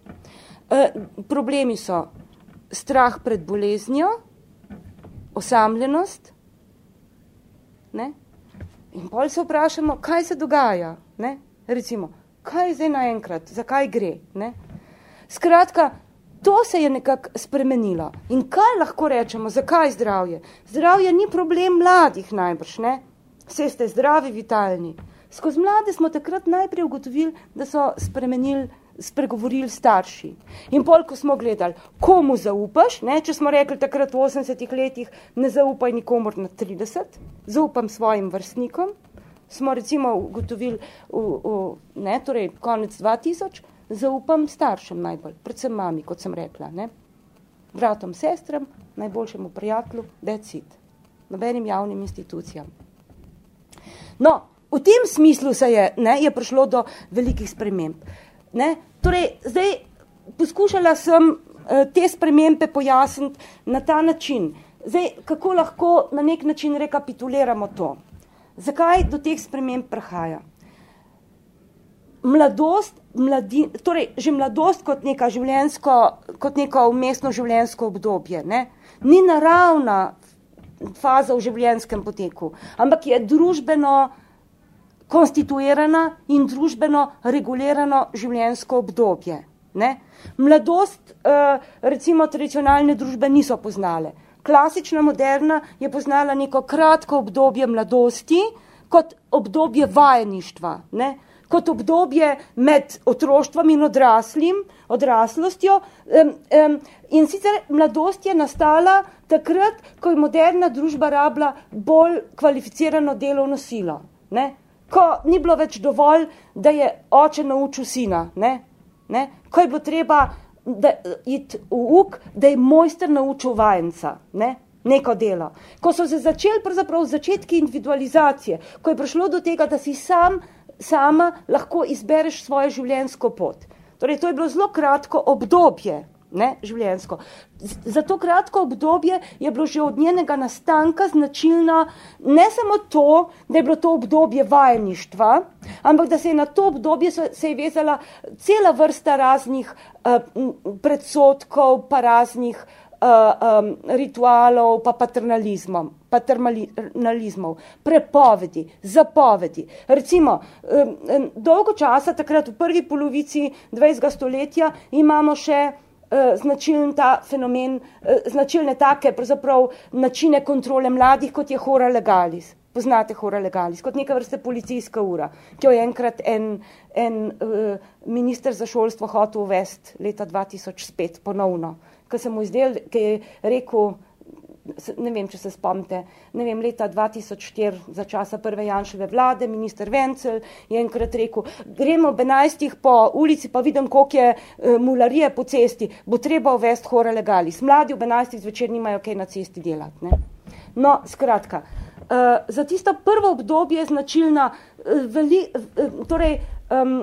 E, problemi so strah pred boleznjo, osamljenost. Ne? In pol se vprašamo, kaj se dogaja. Ne? Recimo, kaj je zdaj naenkrat, zakaj gre. Ne? Skratka, to se je nekako spremenilo. In kaj lahko rečemo, zakaj zdravje? Zdravje ni problem mladih najbrž, ne? Vse ste zdravi, vitalni. Skozi mlade smo takrat najprej ugotovili, da so spremenili spregovorili starši. In pol, ko smo gledali, komu zaupaš, ne, če smo rekli takrat v 80-ih letih, ne zaupaj nikomor na 30, zaupam svojim vrstnikom, smo recimo ugotovili, v, v, ne, torej konec 2000, zaupam staršem najbolj, predvsem mami, kot sem rekla, ne, bratom, sestram, najboljšemu prijatelju, decit, nobenim javnim institucijam. No, v tem smislu se je, ne, je prišlo do velikih sprememb. Ne? Torej, zdaj poskušala sem uh, te spremembe pojasniti na ta način. Zdaj, kako lahko na nek način rekapituliramo to? Zakaj do teh sprememb prihaja? Mladost, mladi, torej že mladost kot, neka življenjsko, kot neko umestno življenjsko obdobje, ne? ni naravna faza v življenjskem poteku, ampak je družbeno konstituirana in družbeno regulirano življenjsko obdobje. Ne? Mladost, eh, recimo, tradicionalne družbe niso poznale. Klasična moderna je poznala neko kratko obdobje mladosti kot obdobje vajeništva, ne? kot obdobje med otroštvom in odraslim, odraslostjo. In sicer mladost je nastala takrat, ko je moderna družba rabila bolj kvalificirano delovno silo. Ne? Ko ni bilo več dovolj, da je oče naučil sina, ne? Ne? ko je bilo treba iti v uk, da je mojster naučil vajenca, ne? neko delo. Ko so se začeli pravzaprav začetki individualizacije, ko je prišlo do tega, da si sam, sama lahko izbereš svojo življenjsko pot. Torej, to je bilo zelo kratko obdobje, ne, življenjsko. Za to kratko obdobje je bilo že od njenega nastanka značilno ne samo to, da je bilo to obdobje vajeništva, ampak da se je na to obdobje se je vezala cela vrsta raznih uh, predsotkov, pa raznih uh, um, ritualov, pa paternalizmov, paternalizmov, prepovedi, zapovedi. Recimo, um, dolgo časa, takrat v prvi polovici 20. stoletja, imamo še značilen ta fenomen, eh, značilne take načine kontrole mladih, kot je hora legalis. Poznate hora legalis, kot neka vrste policijska ura, ki jo je enkrat en, en uh, minister za šolstvo hotel uvesti leta 2005 ponovno, ki se mu izdel, ki je rekel, ne vem, če se spomnite, ne vem, leta 2004 za časa prve Janševe vlade, minister Vencel je enkrat rekel, gremo ob 11. po ulici, pa vidim, koliko je uh, mularije po cesti, bo treba uvesti hora legalis. Mladi ob 11. zvečer nimajo kaj na cesti delati. Ne? No, skratka, uh, za tisto prvo obdobje je značilna uh, veli, uh, torej, um,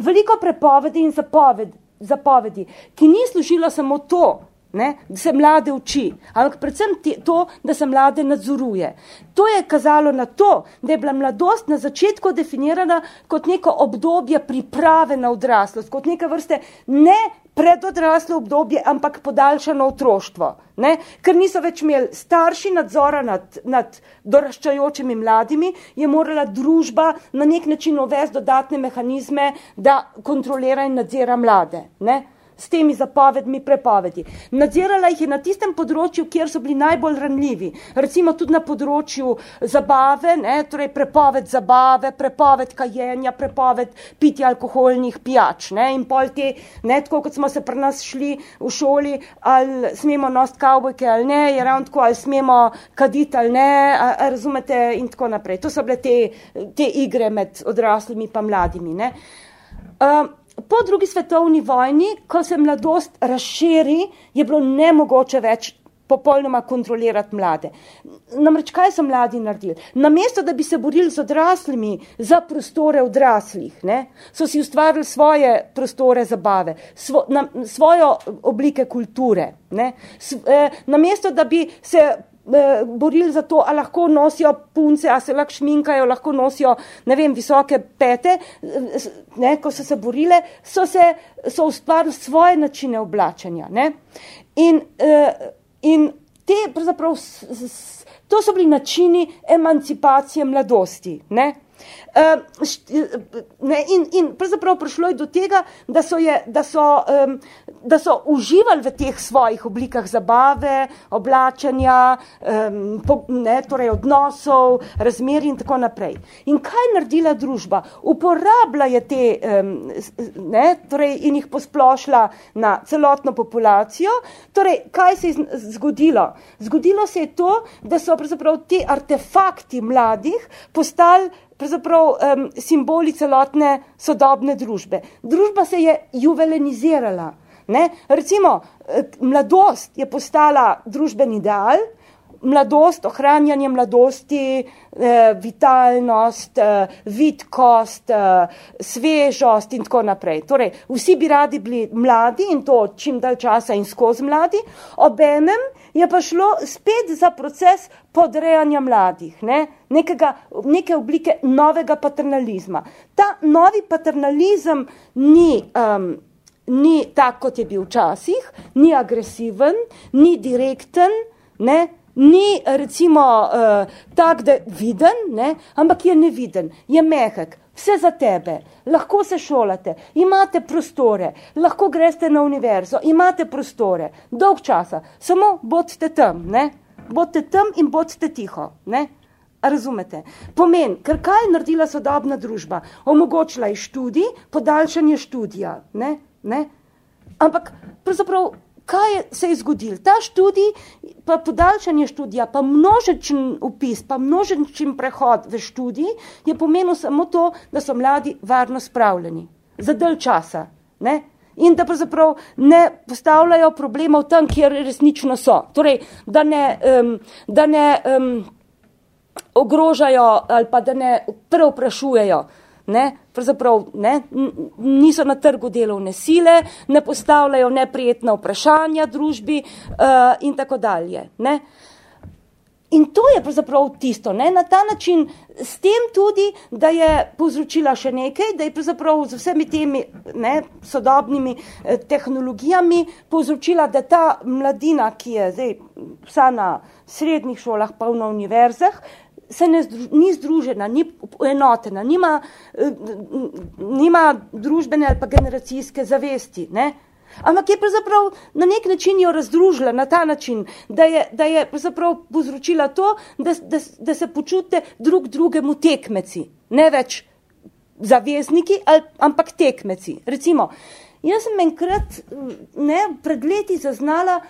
veliko prepovedi in zapovedi, zapovedi, ki ni služilo samo to, ne, da se mlade uči, ampak predvsem to, da se mlade nadzoruje. To je kazalo na to, da je bila mladost na začetku definirana kot neko obdobje priprave na odraslost, kot neke vrste ne predodraslo obdobje, ampak podaljšano otroštvo. Ne? Ker niso več imeli starši nadzora nad, nad doraščajočimi mladimi, je morala družba na nek način uvesti dodatne mehanizme, da kontrolira in nadzira mlade. Ne? S temi zapovedmi prepovedi. Nadzirala jih je na tistem področju, kjer so bili najbolj ranljivi. Recimo tudi na področju zabave, ne, torej prepoved zabave, prepoved kajenja, prepoved pitja alkoholnih pijač. Ne, in pol te, ne, tako kot smo se pri nas šli v šoli, ali smemo nost kavbojke ali ne, je ravno tako, ali smemo kaditi ali ne, a, a, razumete in tako naprej. To so bile te, te igre med odraslimi pa mladimi. Ne. Uh, po drugi svetovni vojni, ko se mladost razširi, je bilo nemogoče več popolnoma kontrolirati mlade. Namreč, kaj so mladi naredili? Namesto, da bi se borili z odraslimi za prostore odraslih, ne, so si ustvarili svoje prostore zabave, svo, na, svojo oblike kulture. Ne. S, eh, namesto, da bi se borili za to, ali lahko nosijo punce, ali se lahko šminkajo, lahko nosijo, ne vem, visoke pete, eh, ne, ko so se borile, so se, so ustvarili svoje načine oblačenja, ne, in, uh, in te, pravzaprav, to so bili načini emancipacije mladosti, ne, ne, in, in pravzaprav prišlo je do tega, da so, je, da, so, um, da so uživali v teh svojih oblikah zabave, oblačanja, um, po, ne, torej odnosov, razmeri in tako naprej. In kaj je naredila družba? Uporabila je te um, ne, torej, in jih posplošila na celotno populacijo. Torej, kaj se je zgodilo? Zgodilo se je to, da so pravzaprav ti artefakti mladih postali pravzaprav um, simboli celotne sodobne družbe. Družba se je juvelenizirala. Ne? Recimo, eh, mladost je postala družben ideal, mladost, ohranjanje mladosti, eh, vitalnost, eh, vitkost, eh, svežost in tako naprej. Torej, vsi bi radi bili mladi in to čim dalj časa in skozi mladi, obenem je pa šlo spet za proces podrejanja mladih, ne? Nekega, neke oblike novega paternalizma. Ta novi paternalizem ni, um, ni tak, kot je bil včasih, ni agresiven, ni direkten, ne? ni recimo uh, tak, da je viden, ne? ampak je neviden, je mehek, vse za tebe, lahko se šolate, imate prostore, lahko greste na univerzo, imate prostore, dolg časa, samo bodite tam, ne? bodite tam in bodite tiho. Ne? Razumete? Pomen, ker kaj je naredila sodobna družba? Omogočila je študij, podaljšanje študija. Ne? Ne? Ampak pravzaprav kaj se je zgodilo? Ta študij, pa podaljšanje študija, pa množičen upis, pa množičen prehod v študij je pomenil samo to, da so mladi varno spravljeni za del časa. Ne? In da pravzaprav ne postavljajo problemov tam, kjer resnično so. Torej, da ne, um, da ne um, ogrožajo ali pa da ne preoprašujejo ne, pravzaprav ne, niso na trgu delovne sile, ne postavljajo neprijetna vprašanja družbi uh, in tako dalje. Ne. In to je pravzaprav tisto, ne, na ta način, s tem tudi, da je povzročila še nekaj, da je pravzaprav z vsemi temi ne, sodobnimi eh, tehnologijami povzročila, da ta mladina, ki je zdaj vsa na srednjih šolah, pa na univerzah, se ne, ni združena, ni enotena, nima, eh, nima družbene ali pa generacijske zavesti. Ne? Ampak je pravzaprav na nek način jo razdružila na ta način, da je, da je pravzaprav povzročila to, da, da, da se počute drug drugemu tekmeci, ne več zavezniki, ali, ampak tekmeci. Recimo, jaz sem enkrat ne, pred leti zaznala,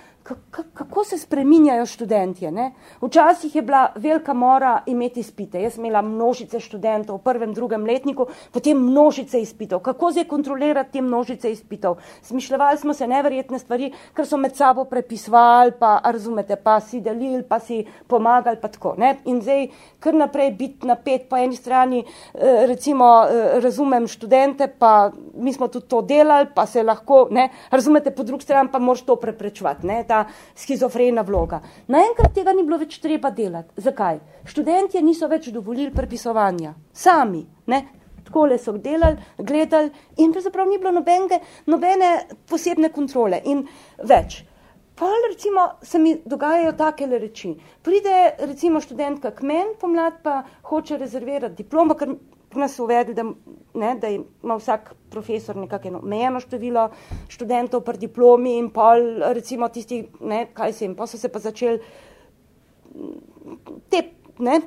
kako se spreminjajo študentje. Ne? Včasih je bila velika mora imeti izpite. Jaz imela množice študentov v prvem, drugem letniku, potem množice izpitov. Kako zdaj kontrolirati te množice izpitov? Smišljevali smo se neverjetne stvari, ker so med sabo prepisvali, pa razumete, pa si delili, pa si pomagali, pa tako. Ne? In zdaj kar naprej biti napet po eni strani, eh, recimo eh, razumem študente, pa mi smo tudi to delali, pa se lahko, ne? razumete, po drugi strani pa moraš to preprečevati. Ne? Ta schizofrena vloga. Naenkrat tega ni bilo več treba delati. Zakaj? Študentje niso več dovolili prepisovanja. Sami. Ne? Takole so delali, gledali in pravzaprav ni bilo nobenge, nobene posebne kontrole in več. Pa recimo se mi dogajajo takele reči. Pride recimo študentka k meni pomlad pa hoče rezervirati diplomo, ker nas uvedli, da, ne, da ima vsak profesor nekako omejeno število študentov pri diplomi in pol, recimo tisti, ne, kaj se jim, pa so se pa začeli te, ne,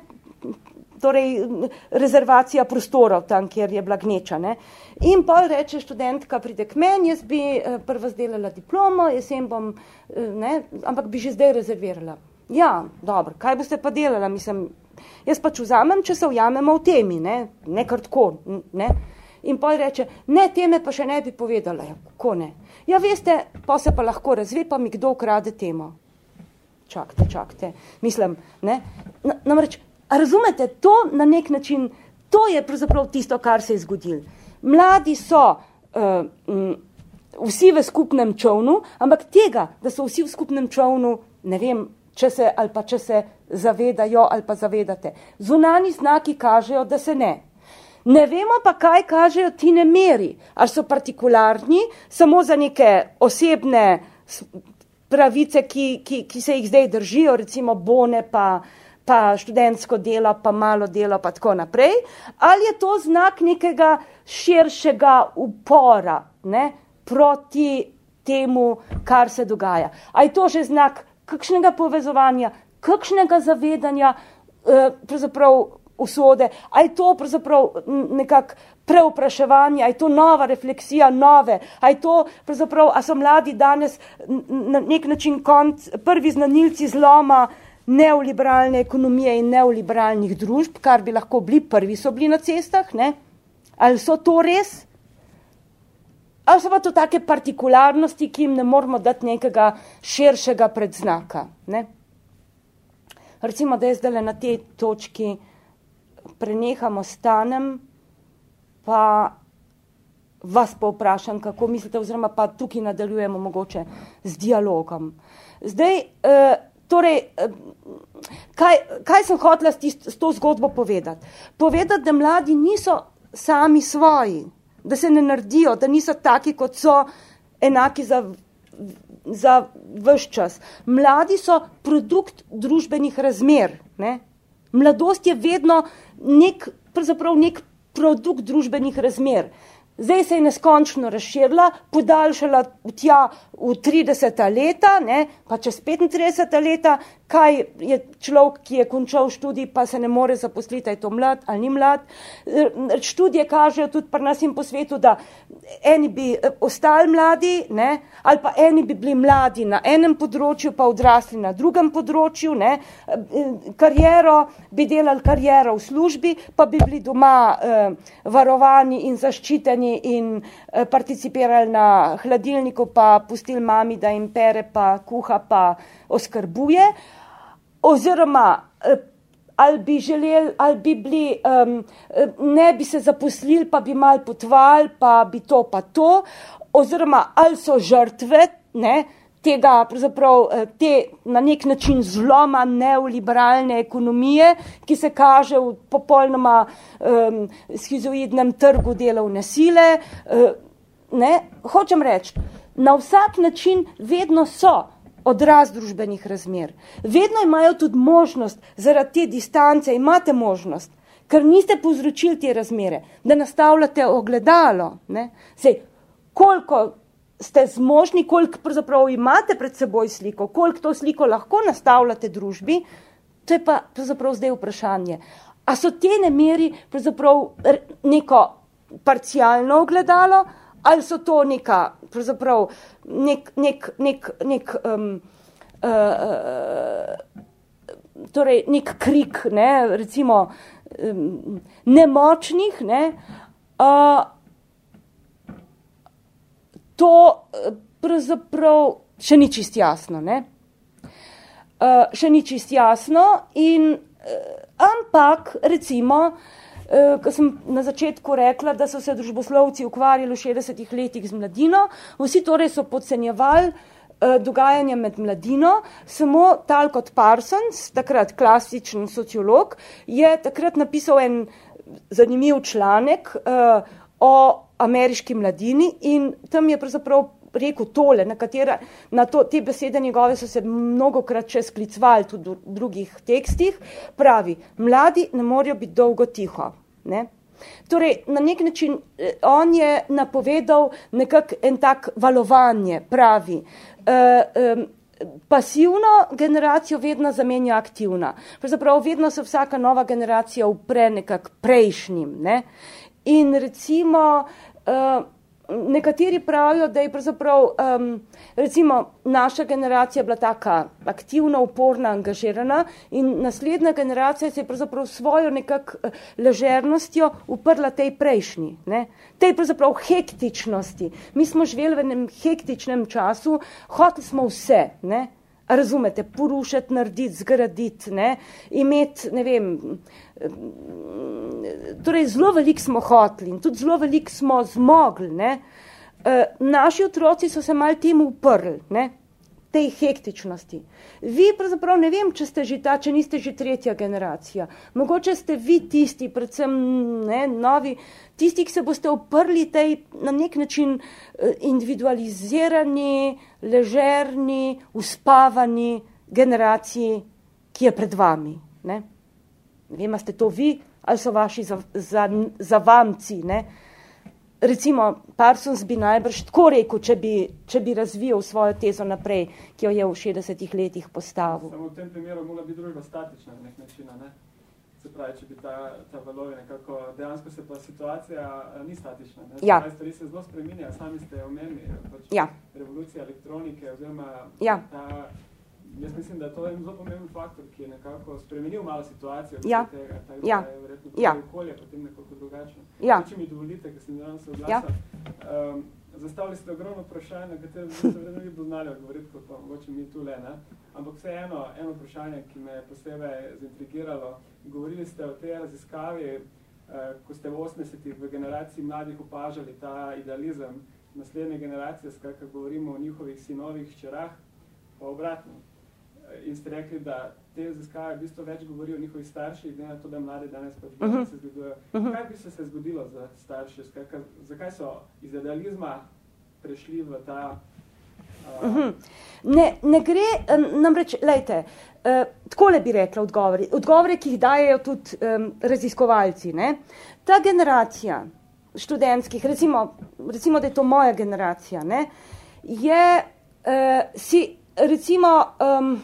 torej rezervacija prostorov tam, kjer je bila gneča, ne. In pol reče študentka, pride k meni, jaz bi eh, prva zdelala diplomo, jesen bom, eh, ne, ampak bi že zdaj rezervirala. Ja, dobro, kaj boste pa delala, mislim, Jaz pač vzamem, če se ujamemo v temi, ne, ne kar tako. Ne. In pa reče, ne, teme pa še ne bi povedala. Ja, kako ne? Ja, veste, pa se pa lahko razve, pa mi kdo ukrade temo. Čakajte, čakajte. Mislim, ne. Namreč, razumete, to na nek način, to je pravzaprav tisto, kar se je zgodilo. Mladi so uh, m, vsi v skupnem čovnu, ampak tega, da so vsi v skupnem čovnu, ne vem, če se ali pa če se zavedajo ali pa zavedate. Zunani znaki kažejo, da se ne. Ne vemo pa, kaj kažejo ti nemeri. Ali so partikularni, samo za neke osebne pravice, ki, ki, ki se jih zdaj držijo, recimo bone pa, pa študentsko delo, pa malo delo, pa tako naprej. Ali je to znak nekega širšega upora ne, proti temu, kar se dogaja. Ali je to že znak kakšnega povezovanja, kakšnega zavedanja eh, pravzaprav usode, a je to pravzaprav nekak preupraševanje, a je to nova refleksija, nove, a je to pravzaprav, a so mladi danes na nek način konc, prvi znanilci zloma neoliberalne ekonomije in neoliberalnih družb, kar bi lahko bili, prvi so bili na cestah, ne? ali so to res? Ali so pa to take partikularnosti, ki jim ne moramo dati nekega širšega predznaka? Ne? recimo, da jaz zdaj na tej točki prenehamo stanem, pa vas pa vprašam, kako mislite, oziroma pa tukaj nadaljujemo mogoče z dialogom. Zdaj, eh, torej, eh, kaj, kaj sem hotela s, tist, s to zgodbo povedati? Povedati, da mladi niso sami svoji, da se ne naredijo, da niso taki, kot so enaki za za vse čas. Mladi so produkt družbenih razmer. Ne? Mladost je vedno nek, nek produkt družbenih razmer. Zdaj se je neskončno razširila, podaljšala tja v 30 leta, ne, pa čez 35 leta, kaj je človek, ki je končal študij, pa se ne more zaposliti, je to mlad ali ni mlad. Študije kažejo tudi pri nas in po svetu, da eni bi eh, ostali mladi, ne, ali pa eni bi bili mladi na enem področju, pa odrasli na drugem področju, ne, kariero, bi delali kariero v službi, pa bi bili doma eh, varovani in zaščiteni in eh, participirali na hladilniku, pa pustili mami, da jim pere, pa kuha, pa oskrbuje. Oziroma, eh, ali bi želeli, ali bi bili, um, ne bi se zaposlili, pa bi mal potvali, pa bi to, pa to, oziroma ali so žrtve ne, tega, pravzaprav eh, te na nek način zloma neoliberalne ekonomije, ki se kaže v popolnoma um, schizoidnem trgu delovne sile. Uh, ne, hočem reči, na vsak način vedno so odraz družbenih razmer. Vedno imajo tudi možnost, zaradi te distance imate možnost, ker niste povzročili te razmere, da nastavljate ogledalo. Ne? Sej, koliko ste zmožni, koliko pravzaprav imate pred seboj sliko, koliko to sliko lahko nastavljate družbi, to je pa pravzaprav zdaj vprašanje. A so te nemeri pravzaprav neko parcialno ogledalo, ali so to neka, pravzaprav, nek, nek, nek, nek um, uh, torej nek krik, ne, recimo um, nemočnih, ne, uh, to pravzaprav še ni čist jasno. Ne. Uh, še ni čist jasno in uh, ampak recimo Eh, ko sem na začetku rekla, da so se družboslovci ukvarjali v 60-ih letih z mladino, vsi torej so podcenjevali eh, dogajanje med mladino, samo tal kot Parsons, takrat klasičen sociolog, je takrat napisal en zanimiv članek uh, o ameriški mladini in tam je pravzaprav rekel tole, na katera, na to, te besede njegove so se mnogokrat še sklicvali tudi v drugih tekstih, pravi, mladi ne morajo biti dolgo tiho. Ne? Torej, na nek način eh, on je napovedal nekak en tak valovanje, pravi. E, e, pasivno generacijo vedno zamenja aktivna. Pravzaprav vedno se vsaka nova generacija upre nekak prejšnjim. Ne? In recimo, e, nekateri pravijo, da je pravzaprav um, recimo naša generacija bila taka aktivna, uporna, angažirana in naslednja generacija se je pravzaprav svojo nekak eh, ležernostjo uprla tej prejšnji, ne? tej pravzaprav hektičnosti. Mi smo živeli v enem hektičnem času, hoteli smo vse, ne? Razumete, porušiti, narediti, zgraditi, ne? imeti, ne vem, torej zelo veliko smo hoteli in tudi zelo veliko smo zmogli. Ne? E, naši otroci so se mal temu uprli, ne? Tej hektičnosti. Vi pravzaprav ne vem, če ste že ta, če niste že tretja generacija. Mogoče ste vi tisti, predvsem ne, novi, tisti, ki se boste uprli tej na nek način e, individualizirani, ležerni, uspavani generaciji, ki je pred vami. Ne? ne vem, ste to vi ali so vaši zavamci. Za, za Recimo, Parsons bi najbrž tako rekel, če bi, če bi razvijal svojo tezo naprej, ki jo je v 60 letih postavil. Samo v tem primeru mora biti družba statična na nek način, ne? Se pravi, če bi ta, ta valovi nekako, dejansko se pa situacija eh, ni statična, ne? Ja. Stvari se zelo spreminja, sami ste omenili, pač ja. revolucija elektronike oziroma ja. ta Jaz mislim, da to je zelo pomemben faktor, ki je nekako spremenil malo situacijo. Ja. Tega, tako ja. da je verjetno ja. okolje potem nekako drugačno. Ja. Če mi dovolite, ker sem danes se Ja. Um, zastavili ste ogromno vprašanje, na katero bi se vedno bi znali odgovoriti, kot pa mogoče mi tule, ne? Ampak vse eno, eno vprašanje, ki me je posebej zintrigiralo, govorili ste o tej raziskavi, eh, ko ste v 80-ih v generaciji mladih opažali ta idealizem naslednje generacije, skratka govorimo o njihovih sinovih, hčerah, pa obratno in ste rekli, da te raziskave v bistvu več govorijo o njihovih starših, glede na to, da mladi danes pač uh -huh. se zgledujejo. Uh -huh. Kaj bi se, se zgodilo za starše? Skakaj, zakaj so iz idealizma prešli v ta... Uh, uh -huh. ne, ne gre, namreč, lejte, uh, takole bi rekla odgovori. Odgovore, ki jih dajejo tudi um, raziskovalci. Ne? Ta generacija študentskih, recimo, recimo, da je to moja generacija, ne? je uh, si, recimo, um,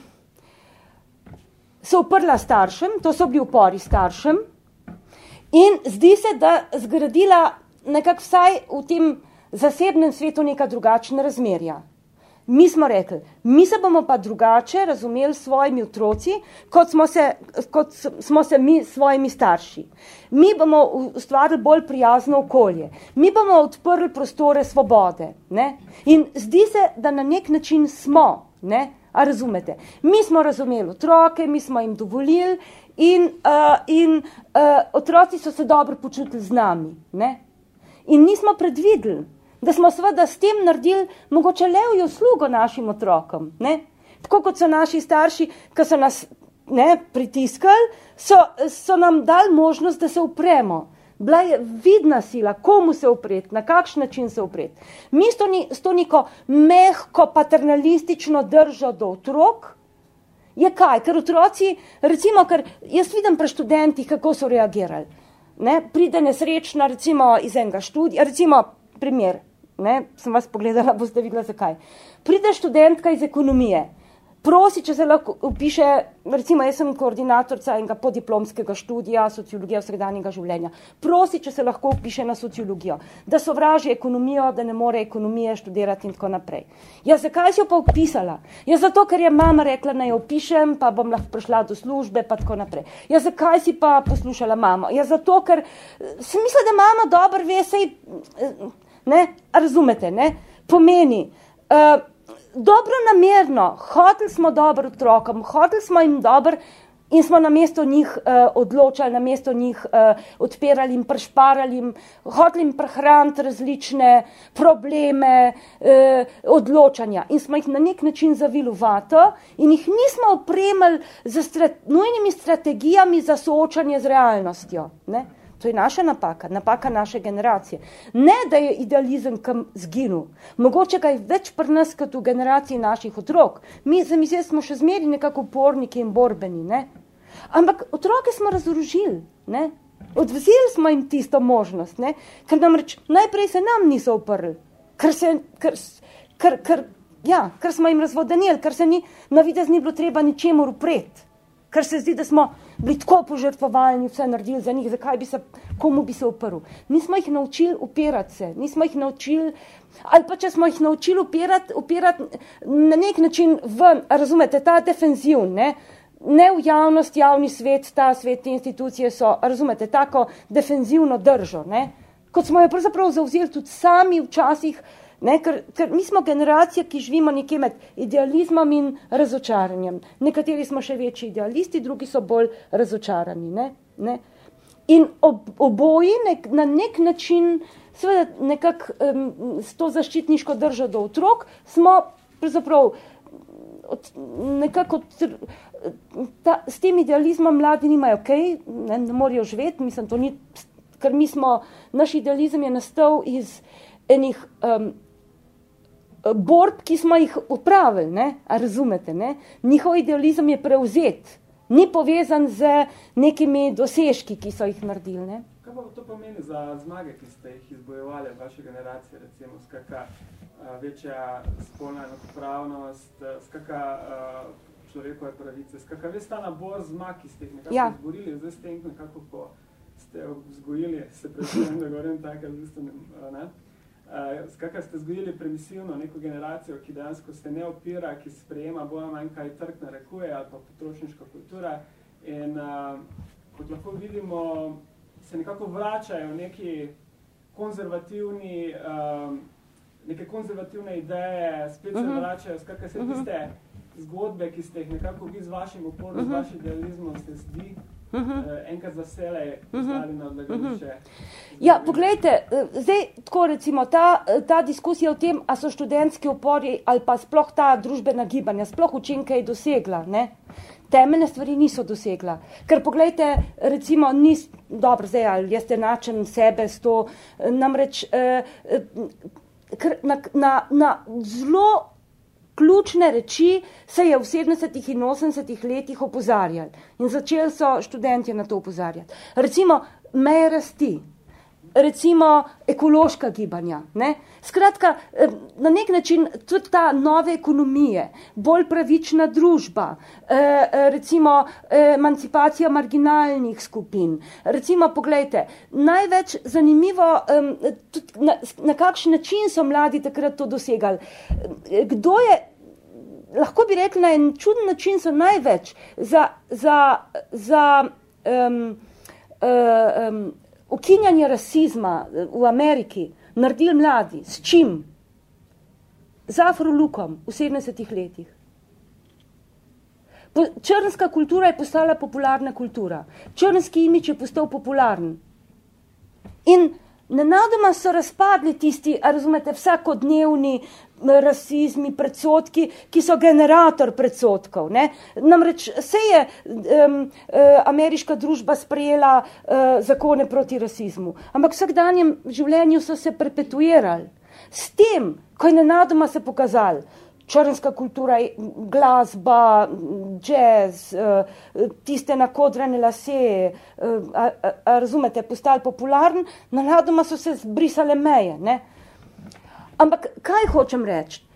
se uprla staršem, to so bili upori staršem, in zdi se, da zgradila nekako vsaj v tem zasebnem svetu neka drugačna razmerja. Mi smo rekli, mi se bomo pa drugače razumeli s svojimi otroci, kot smo se, kot smo se mi s svojimi starši. Mi bomo ustvarili bolj prijazno okolje, mi bomo odprli prostore svobode. Ne? In zdi se, da na nek način smo, ne? A razumete? Mi smo razumeli otroke, mi smo jim dovolili in, uh, in uh, otroci so se dobro počutili z nami. Ne? In nismo predvideli, da smo seveda s tem naredili mogoče levjo uslugo našim otrokom. Ne? Tako kot so naši starši, ki so nas ne, pritiskali, so, so nam dali možnost, da se upremo bila je vidna sila, komu se upreti, na kakšen način se upreti. Mi s to, ni, s to neko mehko, paternalistično držo do otrok, je kaj, ker otroci, recimo, ker jaz vidim pri študentih, kako so reagirali. Ne, pride nesrečna, recimo, iz enega študija, recimo, primer, ne, sem vas pogledala, boste videla, zakaj. Pride študentka iz ekonomije, prosi, če se lahko upiše, recimo jaz sem koordinatorca enega podiplomskega študija sociologija vsakdanjega življenja, prosi, če se lahko upiše na sociologijo, da sovraži ekonomijo, da ne more ekonomije študirati in tako naprej. Ja, zakaj si jo pa upisala? Ja, zato, ker je mama rekla, naj jo upišem, pa bom lahko prišla do službe, pa tako naprej. Ja, zakaj si pa poslušala mamo? Ja, zato, ker sem mislila, da mama dobro ve, sej, ne, razumete, ne, pomeni, uh, dobro namerno, hoteli smo dobro otrokom, hoteli smo jim dobro in smo na mesto njih uh, odločali, na mesto njih uh, odpirali in prešparali, hoteli jim prehraniti različne probleme, uh, odločanja in smo jih na nek način zavili v vato in jih nismo opremili z strat nujnimi strategijami za soočanje z realnostjo. Ne? To je naša napaka, napaka naše generacije. Ne, da je idealizem kam zginil. Mogoče ga je več pri nas, kot v generaciji naših otrok. Mi, za misli, smo še zmeri nekako uporniki in borbeni. Ne? Ampak otroke smo razorožili. Ne? Odvzeli smo jim tisto možnost. Ne? Ker nam reč, najprej se nam niso uprli. Ker, se, ker, ker, ker, ja, ker smo jim razvodenili, ker se ni, na videz ni bilo treba ničemu upreti. Ker se zdi, da smo bili tako požrtvovalni, vse naredili za njih, zakaj bi se, komu bi se uprl. Nismo jih naučili upirati se, nismo jih naučili, ali pa če smo jih naučili upirati, upirati na nek način ven, razumete, ta defenziv, ne, ne v javnost, javni svet, ta svet, te institucije so, razumete, tako defenzivno držo, ne, kot smo jo pravzaprav zauzeli tudi sami včasih, Ne, ker, ker mi smo generacija, ki živimo nekje med idealizmom in razočaranjem. Nekateri smo še večji idealisti, drugi so bolj razočarani. Ne, ne. In ob, oboji nek, na nek način, seveda nekako um, s to zaščitniško držo do otrok, smo pravzaprav od, nekako ta, s tem idealizmom mladi nimajo kaj, okay, ne, ne morajo živeti, mislim, to ni, ker mi smo, naš idealizem je nastal iz enih um, borb, ki smo jih upravili, ne? a razumete, ne? njihov idealizem je prevzet, ni povezan z nekimi dosežki, ki so jih naredili. Ne? Kaj pa to pomeni za zmage, ki ste jih izbojevali v vaši generaciji, recimo, skaka večja spolna enakopravnost, skaka človekove pravice, skaka ves ta nabor zmag, ki ste jih nekako ja. izborili, zdaj ste nekako, ko ste vzgojili, se predvsem, da govorim tako, v bistvu, ne? Uh, Skakaj ste zgodili premisivno neko generacijo, ki dejansko se ne opira, ki sprejema bolj manj kaj trg narekuje ali pa potrošniška kultura. In uh, kot lahko vidimo, se nekako vračajo neki konzervativni, uh, neke konzervativne ideje, spet se uh mhm. -huh. vračajo, skakaj se mhm. tiste zgodbe, ki ste jih nekako vi z vašim oporom, uh -huh. z mhm. vašim idealizmom, se zdi, Uh -huh. uh, enkrat za vse postali uh -huh. na odlagališče. Uh -huh. Ja, poglejte, eh, zdaj tako recimo ta, eh, ta diskusija o tem, a so študentski opori ali pa sploh ta družbena gibanja, sploh učinke je dosegla, ne? Temeljne stvari niso dosegla. Ker poglejte, recimo, ni dobro zdaj, ali jaz te načem sebe s to, eh, namreč eh, na, na, na zelo ključne reči se je v 70. in 80. letih opozarjali in začeli so študenti na to opozarjati. Recimo, meje rasti, recimo ekološka gibanja. Ne? Skratka, eh, na nek način tudi ta nove ekonomije, bolj pravična družba, eh, eh, recimo emancipacija marginalnih skupin. Recimo, pogledajte, največ zanimivo, tudi na, na kakšen način so mladi takrat to dosegali. Kdo je, lahko bi rekli, na en čuden način so največ za, za, za um, um, ukinjanje rasizma v Ameriki naredili mladi. S čim? Z afrolukom v 70-ih letih. Črnska kultura je postala popularna kultura. Črnski imič je postal popularen. In nenadoma so razpadli tisti, razumete, vsakodnevni rasizmi, predsotki, ki so generator predsotkov. Ne? Namreč se je um, ameriška družba sprejela uh, zakone proti rasizmu, ampak vsakdanjem življenju so se perpetuirali. S tem, ko je nenadoma se pokazali, črnska kultura, glasba, jazz, uh, tiste nakodrane lase, uh, a, a, a, razumete, postali popularen, nenadoma so se zbrisale meje. Ne? Ampak kaj hočem reči?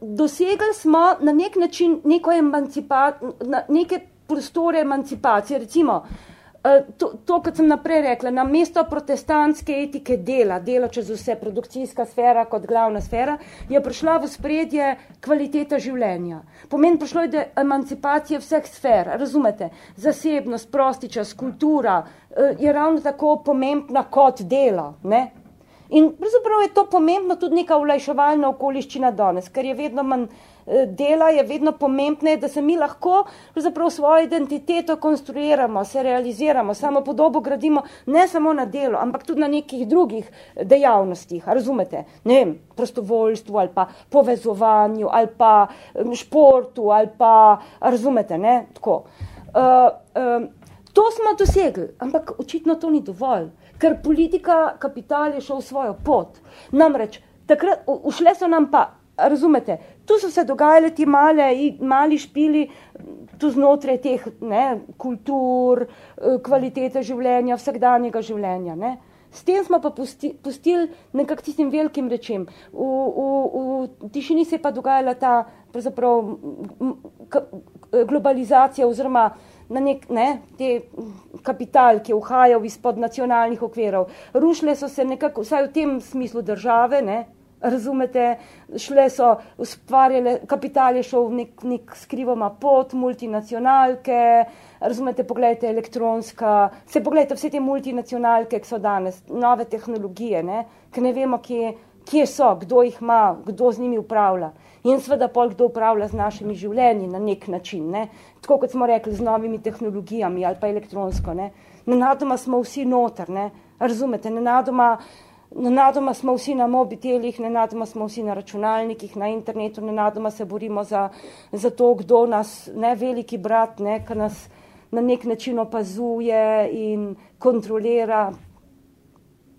dosegli smo na nek način neko emancipacijo, neke prostore emancipacije, recimo, Eh, to, to, kot sem naprej rekla, na mesto protestantske etike dela, delo čez vse, produkcijska sfera kot glavna sfera, je prišla v spredje kvaliteta življenja. Pomen prišlo je emancipacija vseh sfer, razumete, zasebnost, prosti čas, kultura eh, je ravno tako pomembna kot delo. Ne? In pravzaprav je to pomembno tudi neka ulajševalna okoliščina danes, ker je vedno manj Eh, dela je vedno pomembneje, da se mi lahko svojo identiteto konstruiramo, se realiziramo, samo podobo gradimo ne samo na delo, ampak tudi na nekih drugih dejavnostih, razumete, ne vem, prostovoljstvu ali pa povezovanju ali pa športu ali pa, razumete, ne, tako. Uh, uh, to smo dosegli, ampak očitno to ni dovolj, ker politika kapital je šel svojo pot. Namreč, takrat, ušle so nam pa Razumete, tu so se dogajali ti male, mali špili, tu znotraj teh ne, kultur, eh, kvalitete življenja, vsakdanjega življenja. Ne. S tem smo pa pusti, pustili nekak tistim velikim rečem. V, v, v tišini se je pa dogajala ta globalizacija oziroma na nek, ne, te kapital, ki je uhajal izpod nacionalnih okvirov. Rušile so se nekako, vsaj v tem smislu države, ne, Razumete, šle so, ustvarjale, kapital je šel v nek, nek skrivoma pot, multinacionalke, razumete, pogledajte, elektronska, se pogledajte vse te multinacionalke, ki so danes, nove tehnologije, ne, ki ne vemo, kje, kje so, kdo jih ima, kdo z njimi upravlja. In seveda pol, kdo upravlja z našimi življenji na nek način, ne, tako kot smo rekli, z novimi tehnologijami ali pa elektronsko, ne. Nenadoma smo vsi noter, ne, razumete, nenadoma, Nenadoma smo vsi na mobitelih, nenadoma smo vsi na računalnikih, na internetu, nenadoma se borimo za, za to, kdo nas, ne veliki brat, ne, ki nas na nek način opazuje in kontrolira.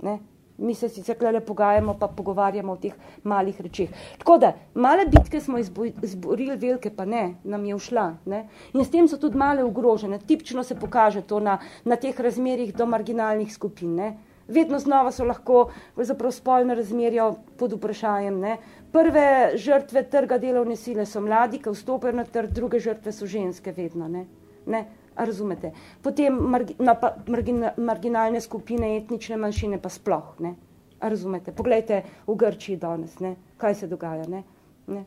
Ne. Mi se sicer klele pogajamo, pa pogovarjamo o teh malih rečeh. Tako da, male bitke smo izborili, velike pa ne, nam je ušla. Ne. In s tem so tudi male ogrožene. Tipčno se pokaže to na, na teh razmerih do marginalnih skupin. Ne vedno znova so lahko spolne razmerja pod vprašanjem. Ne. Prve žrtve trga delovne sile so mladi, ki vstopajo na trg, druge žrtve so ženske vedno. Ne. Ne. Razumete. Potem margi, na, pa, margina, marginalne skupine, etnične manjšine pa sploh. Ne. Razumete. Poglejte v Grčiji danes, ne. kaj se dogaja. Ne. Ne.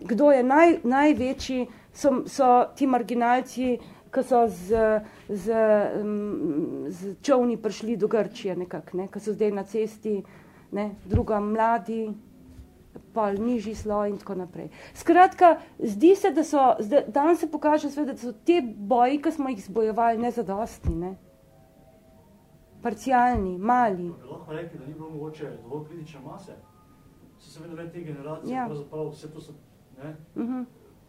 Kdo je naj, največji, so, so ti marginalci, ki so z, z, z čovni prišli do Grčije nekako, ne, ki so zdaj na cesti, ne, druga mladi, pol nižji sloj in tako naprej. Skratka, zdi se, da so, dan se pokaže sve, da so te boji, ki smo jih zbojevali, nezadostni, ne, parcialni, mali. Lahko rekel, da ni bilo mogoče dovolj kritične mase, so se vedno te generacije, ja. pravzaprav vse to so, ne, uh mhm. -huh.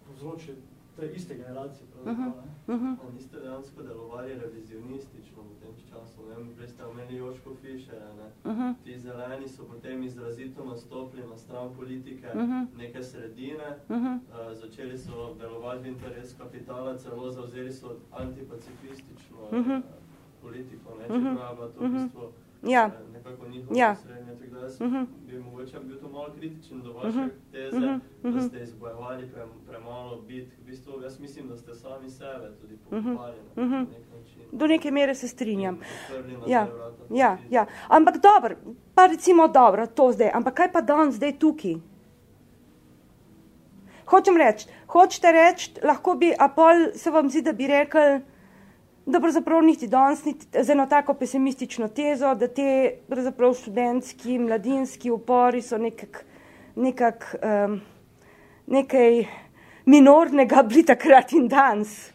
povzročili te iste generacije, pravzaprav, uh -huh. ne. Uh -huh. Oni ste dejansko delovali revizionistično v tem času, ne vem, prej ste omeni Joško Fišera, ne. Uh -huh. Ti zeleni so potem izrazito nastopili na stran politike uh -huh. neke sredine, uh -huh. uh, začeli so delovati v interes kapitala, celo zauzeli so antipacifistično uh -huh. uh, politiko, ne, če uh -huh. pravi to v bistvu ja. Eh, nekako njihovo ja. srednje, tako da jaz uh -huh. bi mogoče bil to malo kritičen do vaše uh -huh. teze, uh -huh. da ste izbojevali pre, premalo bitk. V bistvu jaz mislim, da ste sami sebe tudi pohvali uh -huh. na nek način. Do neke mere se strinjam. Ja. Ja, ja. Ampak dobro, pa recimo dobro, to zdaj, ampak kaj pa dan zdaj tukaj? Hočem reči, hočete reči, lahko bi, a pol se vam zdi, da bi rekli, da pravzaprav niti danes, niti z eno tako pesimistično tezo, da te pravzaprav študentski, mladinski upori so nekak, nekak um, nekaj minornega bili takrat in danes.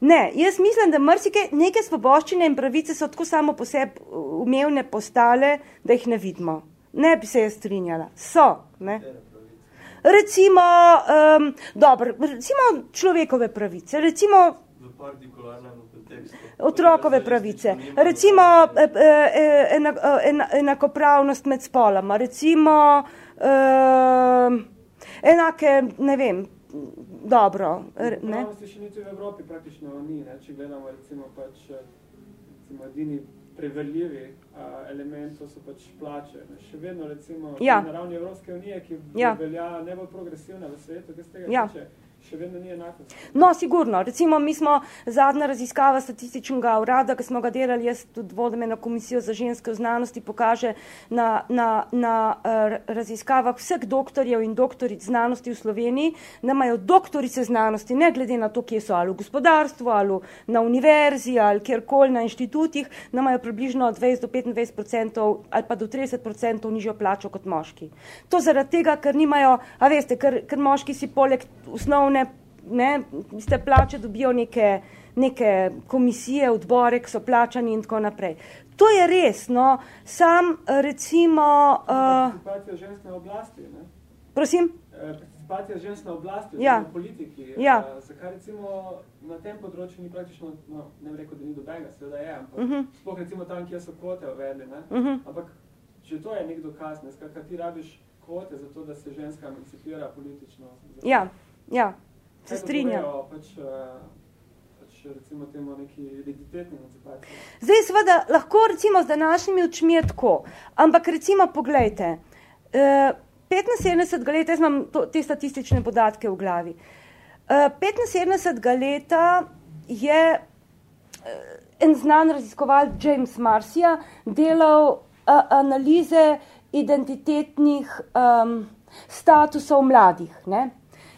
Ne, jaz mislim, da mrsike, neke svoboščine in pravice so tako samo po sebi umevne postale, da jih ne vidimo. Ne bi se jaz strinjala. So, ne recimo, um, dobro, recimo človekove pravice, recimo otrokove pravice, recimo e, e, e, enakopravnost med spolama, recimo um, enake, ne vem, dobro. Ne? še niti v Evropi praktično ni, ne? če gledamo recimo pač recimo edini preverljivi element, to so pač plače. Ne. Še vedno recimo ja. na ravni Evropske unije, ki ja. velja najbolj progresivna v svetu, ki z tega ja. tiče, še vedno ni enako. No, sigurno. Recimo, mi smo zadnja raziskava statističnega urada, ki smo ga delali, jaz tudi vodim na komisijo za ženske v znanosti, pokaže na, na, na uh, raziskavah vseh doktorjev in doktoric znanosti v Sloveniji, da imajo doktorice znanosti, ne glede na to, kje so, ali v gospodarstvu, ali na univerzi, ali kjerkoli na inštitutih, da imajo približno 20 do 25 ali pa do 30 nižjo plačo kot moški. To zaradi tega, ker nimajo, a veste, ker, ker moški si poleg osnovne ne, ne, ste plače dobijo neke, neke komisije, odbore, ki so plačani in tako naprej. To je res, no, sam recimo... Uh, participacija žensk na oblasti, ne? Prosim? Participacija žensk na oblasti, ja. v politiki. Ja. Uh, zakaj recimo na tem področju ni praktično, no, ne bi rekel, da ni dobenga, seveda je, ampak uh Mhm. -huh. sploh recimo tam, kjer so kvote uvedli, ne? Uh -huh. Ampak, če to je nek dokaz, ne, skakaj ti rabiš kvote za to, da se ženska emancipira politično. Ja, ja, se strinjam. Pač, pač recimo temu neki identitetni emancipaciji. Zdaj seveda lahko recimo z današnjimi očmi je tako, ampak recimo poglejte, eh, 75 let, jaz imam to, te statistične podatke v glavi, eh, 75 leta je eh, en znan raziskoval James Marcia delal a, analize identitetnih um, statusov mladih. Ne?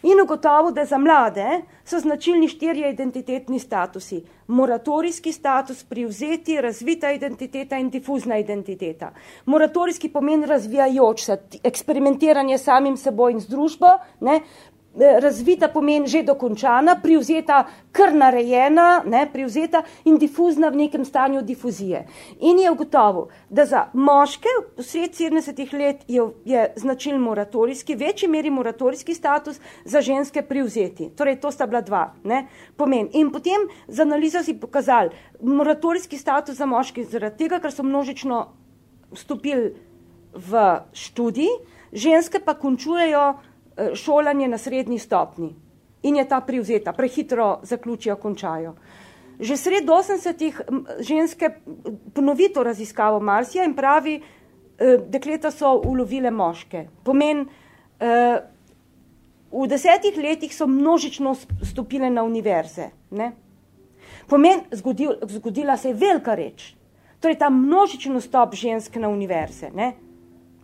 In ugotovil, da za mlade so značilni štirje identitetni statusi. Moratorijski status, privzeti, razvita identiteta in difuzna identiteta. Moratorijski pomeni razvijajoč se, eksperimentiranje samim seboj in z družbo, ne? Razvita pomeni že dokončana, privzeta kar narejena, ne, privzeta in difuzna v nekem stanju difuzije. In je ugotovil, da za moške v sred 70 let je, je značiln moratorijski, večji meri moratorijski status, za ženske privzeti. Torej, to sta bila dva. Ne, pomen. In potem z analizo si pokazali moratorijski status za moški zaradi tega, ker so množično vstopili v študij, ženske pa končujejo šolanje na srednji stopni in je ta privzeta, prehitro zaključijo, končajo. Že sred 80-ih ženske ponovito raziskavo Marsija in pravi, dekleta so ulovile moške. Pomen, v desetih letih so množično stopile na univerze. Ne? Pomen, zgodil, zgodila se je velika reč. Torej ta množičen vstop žensk na univerze. Ne?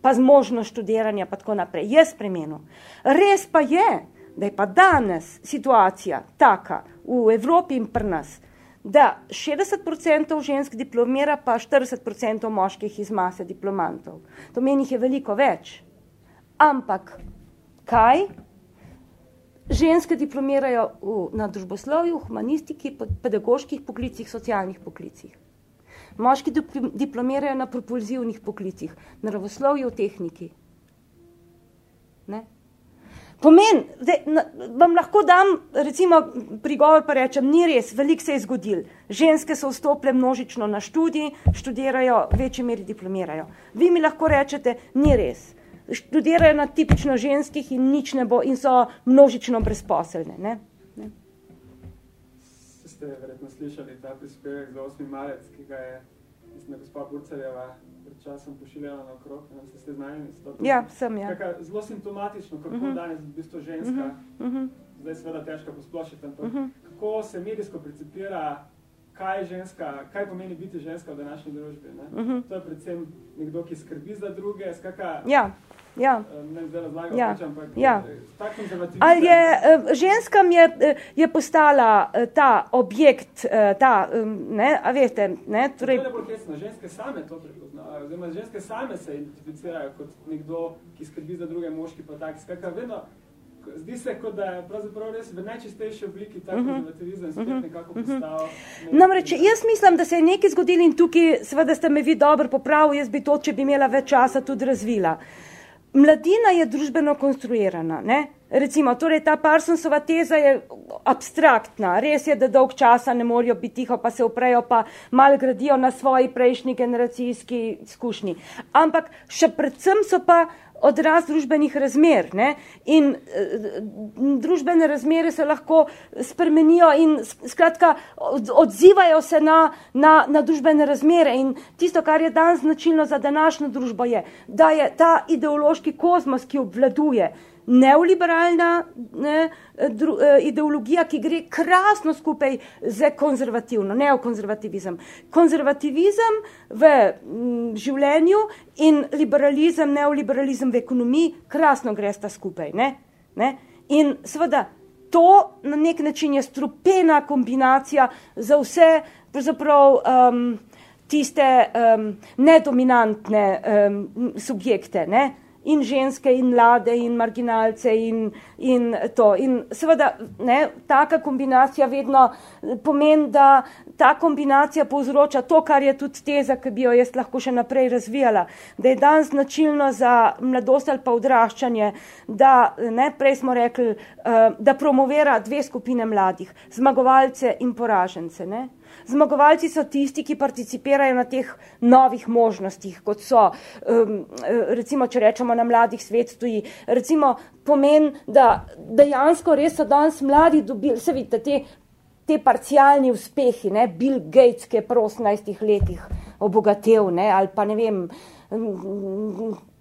Pa z možnost študiranja, pa tako naprej, je spremenil. Res pa je, da je pa danes situacija taka v Evropi in pri nas, da 60% žensk diplomira, pa 40% moških iz mase diplomantov. To meni je veliko več. Ampak kaj? Ženske diplomirajo v, na družboslovju, humanistiki, pedagoških poklicih, socialnih poklicih. Moški diplomirajo na propulzivnih poklicih, naravoslovju v tehniki. Ne? Pomen, zdaj, na, vam lahko dam recimo prigovor pa rečem, ni res, veliko se je zgodil. Ženske so vstopile množično na študij, študirajo, večji meri diplomirajo. Vi mi lahko rečete, ni res. Študirajo na tipično ženskih in nič ne bo in so množično brezposelne. Ne? Ste verjetno slišali ta prispevek za 8. marec, ki ga je, mislim, gospa Burcarjeva pred časom pošiljala na okrog, ne ste znani s to? Ja, sem, ja. Kaka, zelo simptomatično, kako uh Mhm. -huh. danes v bistvu ženska, uh Mhm. -huh. zdaj seveda težko posplošiti, ampak uh Mhm. -huh. kako se medijsko precipira, kaj ženska, kaj pomeni biti ženska v današnji družbi, ne? Uh -huh. To je predvsem nekdo, ki skrbi za druge, skaka, Ja, ja. razlagam, Ja, ja. konzervativizem. Ali je, eh, ženskam je, je postala ta objekt, ta, ne, a vete, ne, torej... To je bolj hecno, ženske same to prepoznavajo, oziroma ženske same se identificirajo kot nekdo, ki skrbi za druge moški, pa tak, skaka, vedno, zdi se, kot da je pravzaprav res v najčistejši obliki ta Mhm. konzervativizem spet nekako postal. Namreč, jaz mislim, da se je nekaj zgodilo in tukaj, seveda ste me vi dobro popravili, jaz bi to, če bi imela več časa, tudi razvila. Mladina je družbeno konstruirana, ne? Recimo, torej ta Parsonsova teza je abstraktna. Res je, da dolg časa ne morajo biti tiho, pa se uprejo, pa mal gradijo na svoji prejšnji generacijski izkušnji. Ampak še predvsem so pa odraz družbenih razmer. Ne? In uh, družbene razmere se lahko spremenijo in skratka od, odzivajo se na, na, na družbene razmere. In tisto, kar je danes značilno za današnjo družbo, je, da je ta ideološki kozmos, ki obvladuje, neoliberalna ne, dru, eh, ideologija, ki gre krasno skupaj z konzervativno, neokonzervativizem. Konzervativizem v m, življenju in liberalizem, neoliberalizem v ekonomiji krasno gre sta skupaj. Ne, ne. In seveda to na nek način je strupena kombinacija za vse pravzaprav um, tiste um, nedominantne um, subjekte. Ne in ženske, in mlade, in marginalce, in, in to. In seveda, ne, taka kombinacija vedno pomeni, da ta kombinacija povzroča to, kar je tudi teza, ki bi jo jaz lahko še naprej razvijala, da je dan značilno za mladost ali pa odraščanje, da, ne, prej smo rekli, uh, da promovira dve skupine mladih, zmagovalce in poražence. Ne. Zmagovalci so tisti, ki participirajo na teh novih možnostih, kot so, um, recimo, če rečemo na mladih svet stoji, recimo pomen, da dejansko res so danes mladi dobili, se vidite, te, te parcialni uspehi, ne, Bill Gates, ki je pro 18 letih obogatev, ne, ali pa ne vem,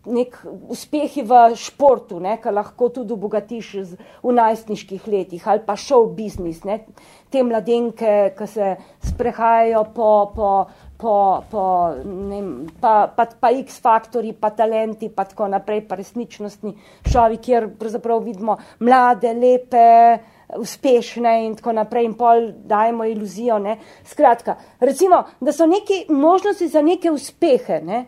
nek uspehi v športu, ne, ki lahko tudi obogatiš v najstniških letih, ali pa show business, ne, te mladenke, ki se sprehajajo po, po, po, po ne, pa, pa, pa X faktori, pa talenti, pa tako naprej, pa resničnostni šovi, kjer pravzaprav vidimo mlade, lepe, uspešne in tako naprej in pol dajemo iluzijo. Ne. Skratka, recimo, da so neke možnosti za neke uspehe, ne,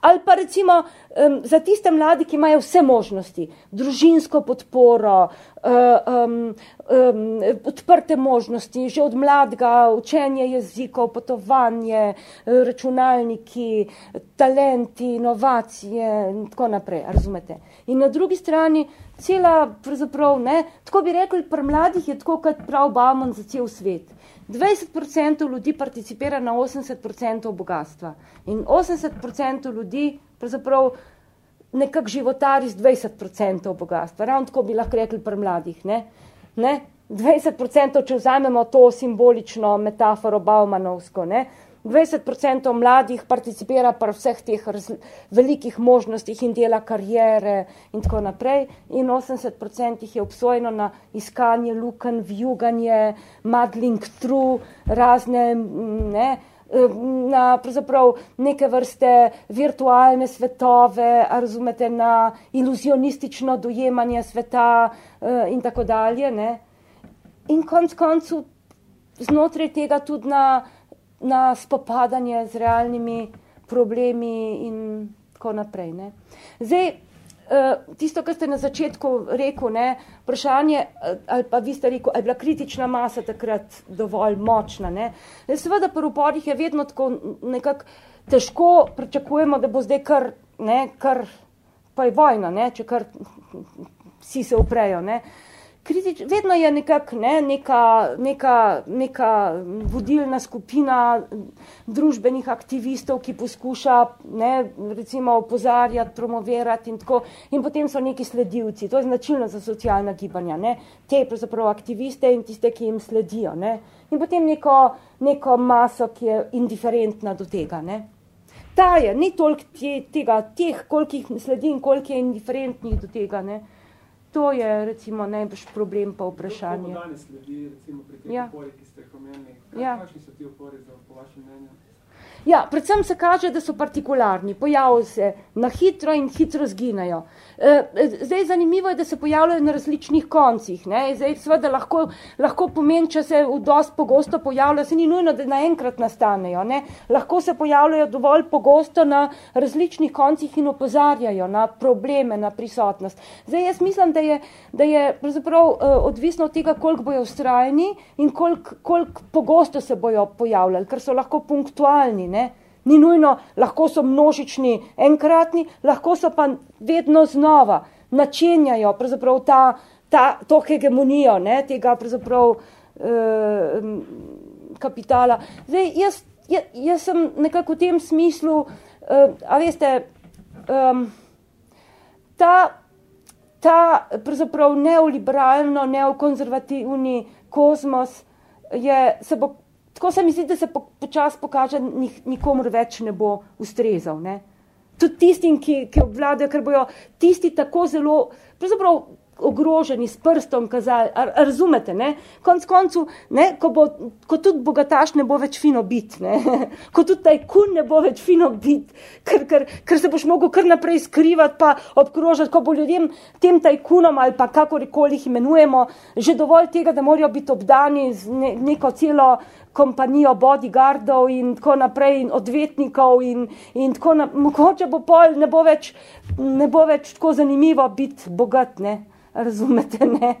Ali pa recimo um, za tiste mladi, ki imajo vse možnosti, družinsko podporo, um, um, odprte možnosti, že od mladega učenje jezikov, potovanje, računalniki, talenti, inovacije in tako naprej. Razumete? In na drugi strani, cela, pravzaprav, ne, tako bi rekli, pri mladih je tako, kot prav Bauman za cel svet. 20% ljudi participira na 80% bogatstva in 80% ljudi pravzaprav nekako životari z 20% bogatstva. Ravno tako bi lahko rekli pri mladih. Ne? Ne? 20%, če vzamemo to simbolično metaforo Baumanovsko, ne? 20% mladih participira pri vseh teh velikih možnostih in dela karijere in tako naprej in 80% jih je obsojeno na iskanje luken, vjuganje, muddling through, razne, ne, na pravzaprav neke vrste virtualne svetove, razumete, na iluzionistično dojemanje sveta eh, in tako dalje, ne. In konc koncu znotraj tega tudi na na spopadanje z realnimi problemi in tako naprej. Ne. Zdaj, eh, tisto, kar ste na začetku rekel, ne, vprašanje, eh, ali pa vi ste rekel, ali je bila kritična masa takrat dovolj močna. Ne. Seveda pri uporih je vedno tako nekako težko pričakujemo, da bo zdaj kar, ne, kar pa je vojna, ne, če kar vsi se uprejo. Ne. Uh, kritič, vedno je nekak, ne, neka, neka, neka vodilna skupina družbenih aktivistov, ki poskuša ne, recimo opozarjati, promovirati in tako. In potem so neki sledilci. To je značilno za socialna gibanja. Ne. Te pravzaprav aktiviste in tiste, ki jim sledijo. Ne. In potem neko, neko maso, ki je indiferentna do tega. Ne. Ta je, ni toliko tega, teh, koliko jih sledi in koliko je indiferentnih do tega. Ne. To je recimo najbrž problem pa vprašanje. Kako danes sledi recimo pri teh ja. oporih, ki ste jih omenili? Ja. Kakšni so ti opori za, po vašem mnenju? Ja, predvsem se kaže, da so partikularni, pojavijo se na hitro in hitro zginajo. Eh, zdaj, zanimivo je, da se pojavljajo na različnih koncih. Ne? Zdaj, seveda lahko, lahko pomeni, če se v dost pogosto pojavljajo, se ni nujno, da naenkrat nastanejo. Ne? Lahko se pojavljajo dovolj pogosto na različnih koncih in opozarjajo na probleme, na prisotnost. Zdaj, jaz mislim, da je, da je pravzaprav eh, odvisno od tega, koliko bojo ustrajni in koliko, koliko pogosto se bojo pojavljali, ker so lahko punktualni. Ne? Ni nujno, lahko so množični enkratni, lahko so pa vedno znova, načenjajo pravzaprav ta, ta, to hegemonijo ne, tega pravzaprav eh, kapitala. Zdaj, jaz, jaz, jaz sem nekako v tem smislu, eh, a veste, eh, ta, ta pravzaprav neoliberalno, neokonzervativni kozmos je, se bo, tako se mi zdi, da se po, počas pokaže, nik, nikomor več ne bo ustrezal. Ne? Tudi tistim, ki, ki obvladajo, ker bojo tisti tako zelo, pravzaprav ogroženi s prstom kazali, razumete, ne? Konc koncu, ne, ko, bo, ko tudi bogataš ne bo več fino biti, ne? ko tudi tajkun ne bo več fino biti, ker, ker, ker se boš mogel kar naprej skrivati pa obkrožati, ko bo ljudem tem tajkunom ali pa kakorikoli jih imenujemo, že dovolj tega, da morajo biti obdani z ne, neko celo kompanijo bodyguardov in tako naprej in odvetnikov in, in tako naprej, mogoče bo pol, ne bo več, ne bo več tako zanimivo biti bogat, ne? Razumete, ne?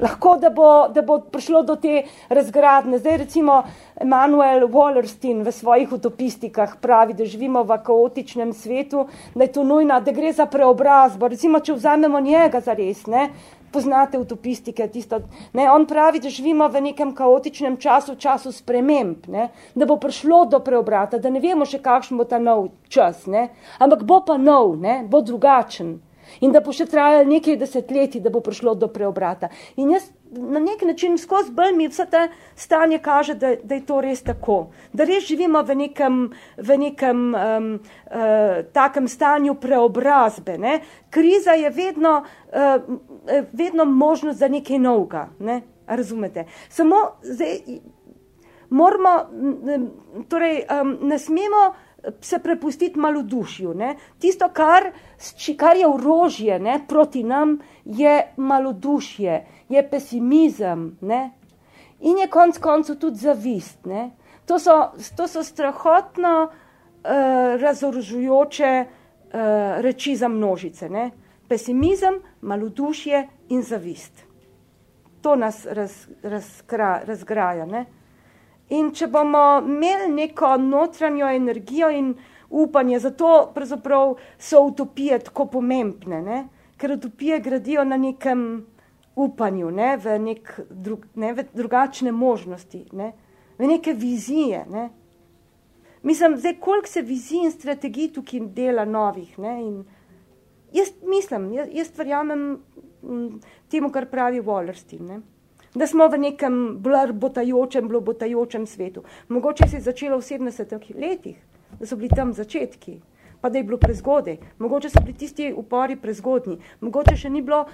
Lahko, da bo, da bo prišlo do te razgradne. Zdaj recimo Emanuel Wallerstein v svojih utopistikah pravi, da živimo v kaotičnem svetu, da je to nujno, da gre za preobrazbo. Recimo, če vzamemo njega za res, ne, poznate utopistike, tisto, ne, on pravi, da živimo v nekem kaotičnem času, času sprememb, ne, da bo prišlo do preobrata, da ne vemo še kakšen bo ta nov čas, ne, ampak bo pa nov, ne, bo drugačen in da bo še trajalo nekaj desetletij, da bo prišlo do preobrata. In jaz na nek način skozi bolj mi vse te stanje kaže, da, da je to res tako. Da res živimo v nekem, v nekem um, uh, takem stanju preobrazbe. Ne? Kriza je vedno, uh, vedno možnost za nekaj novega. Ne? Razumete? Samo zdaj moramo, torej um, ne smemo se prepustiti malodušju. Ne? Tisto, kar, kar je orožje proti nam, je malodušje, je pesimizem ne? in je konc koncu tudi zavist. Ne? To, so, to so strahotno uh, razorožujoče uh, reči za množice. Ne? Pesimizem, malodušje in zavist. To nas raz, razkra, razgraja. Ne? In če bomo imeli neko notranjo energijo in upanje, zato pravzaprav so utopije tako pomembne, ne? ker utopije gradijo na nekem upanju, ne? v, nek drug, ne? v drugačne možnosti, ne? v neke vizije. Ne? Mislim, zdaj, koliko se vizij in strategij tukaj dela novih. Ne? In jaz mislim, jaz, jaz verjamem temu, kar pravi Wallerstein da smo v nekem blrbotajočem, blobotajočem svetu. Mogoče se je začelo v 70 letih, da so bili tam začetki, pa da je bilo prezgodaj. Mogoče so bili tisti upori prezgodni. Mogoče še ni bilo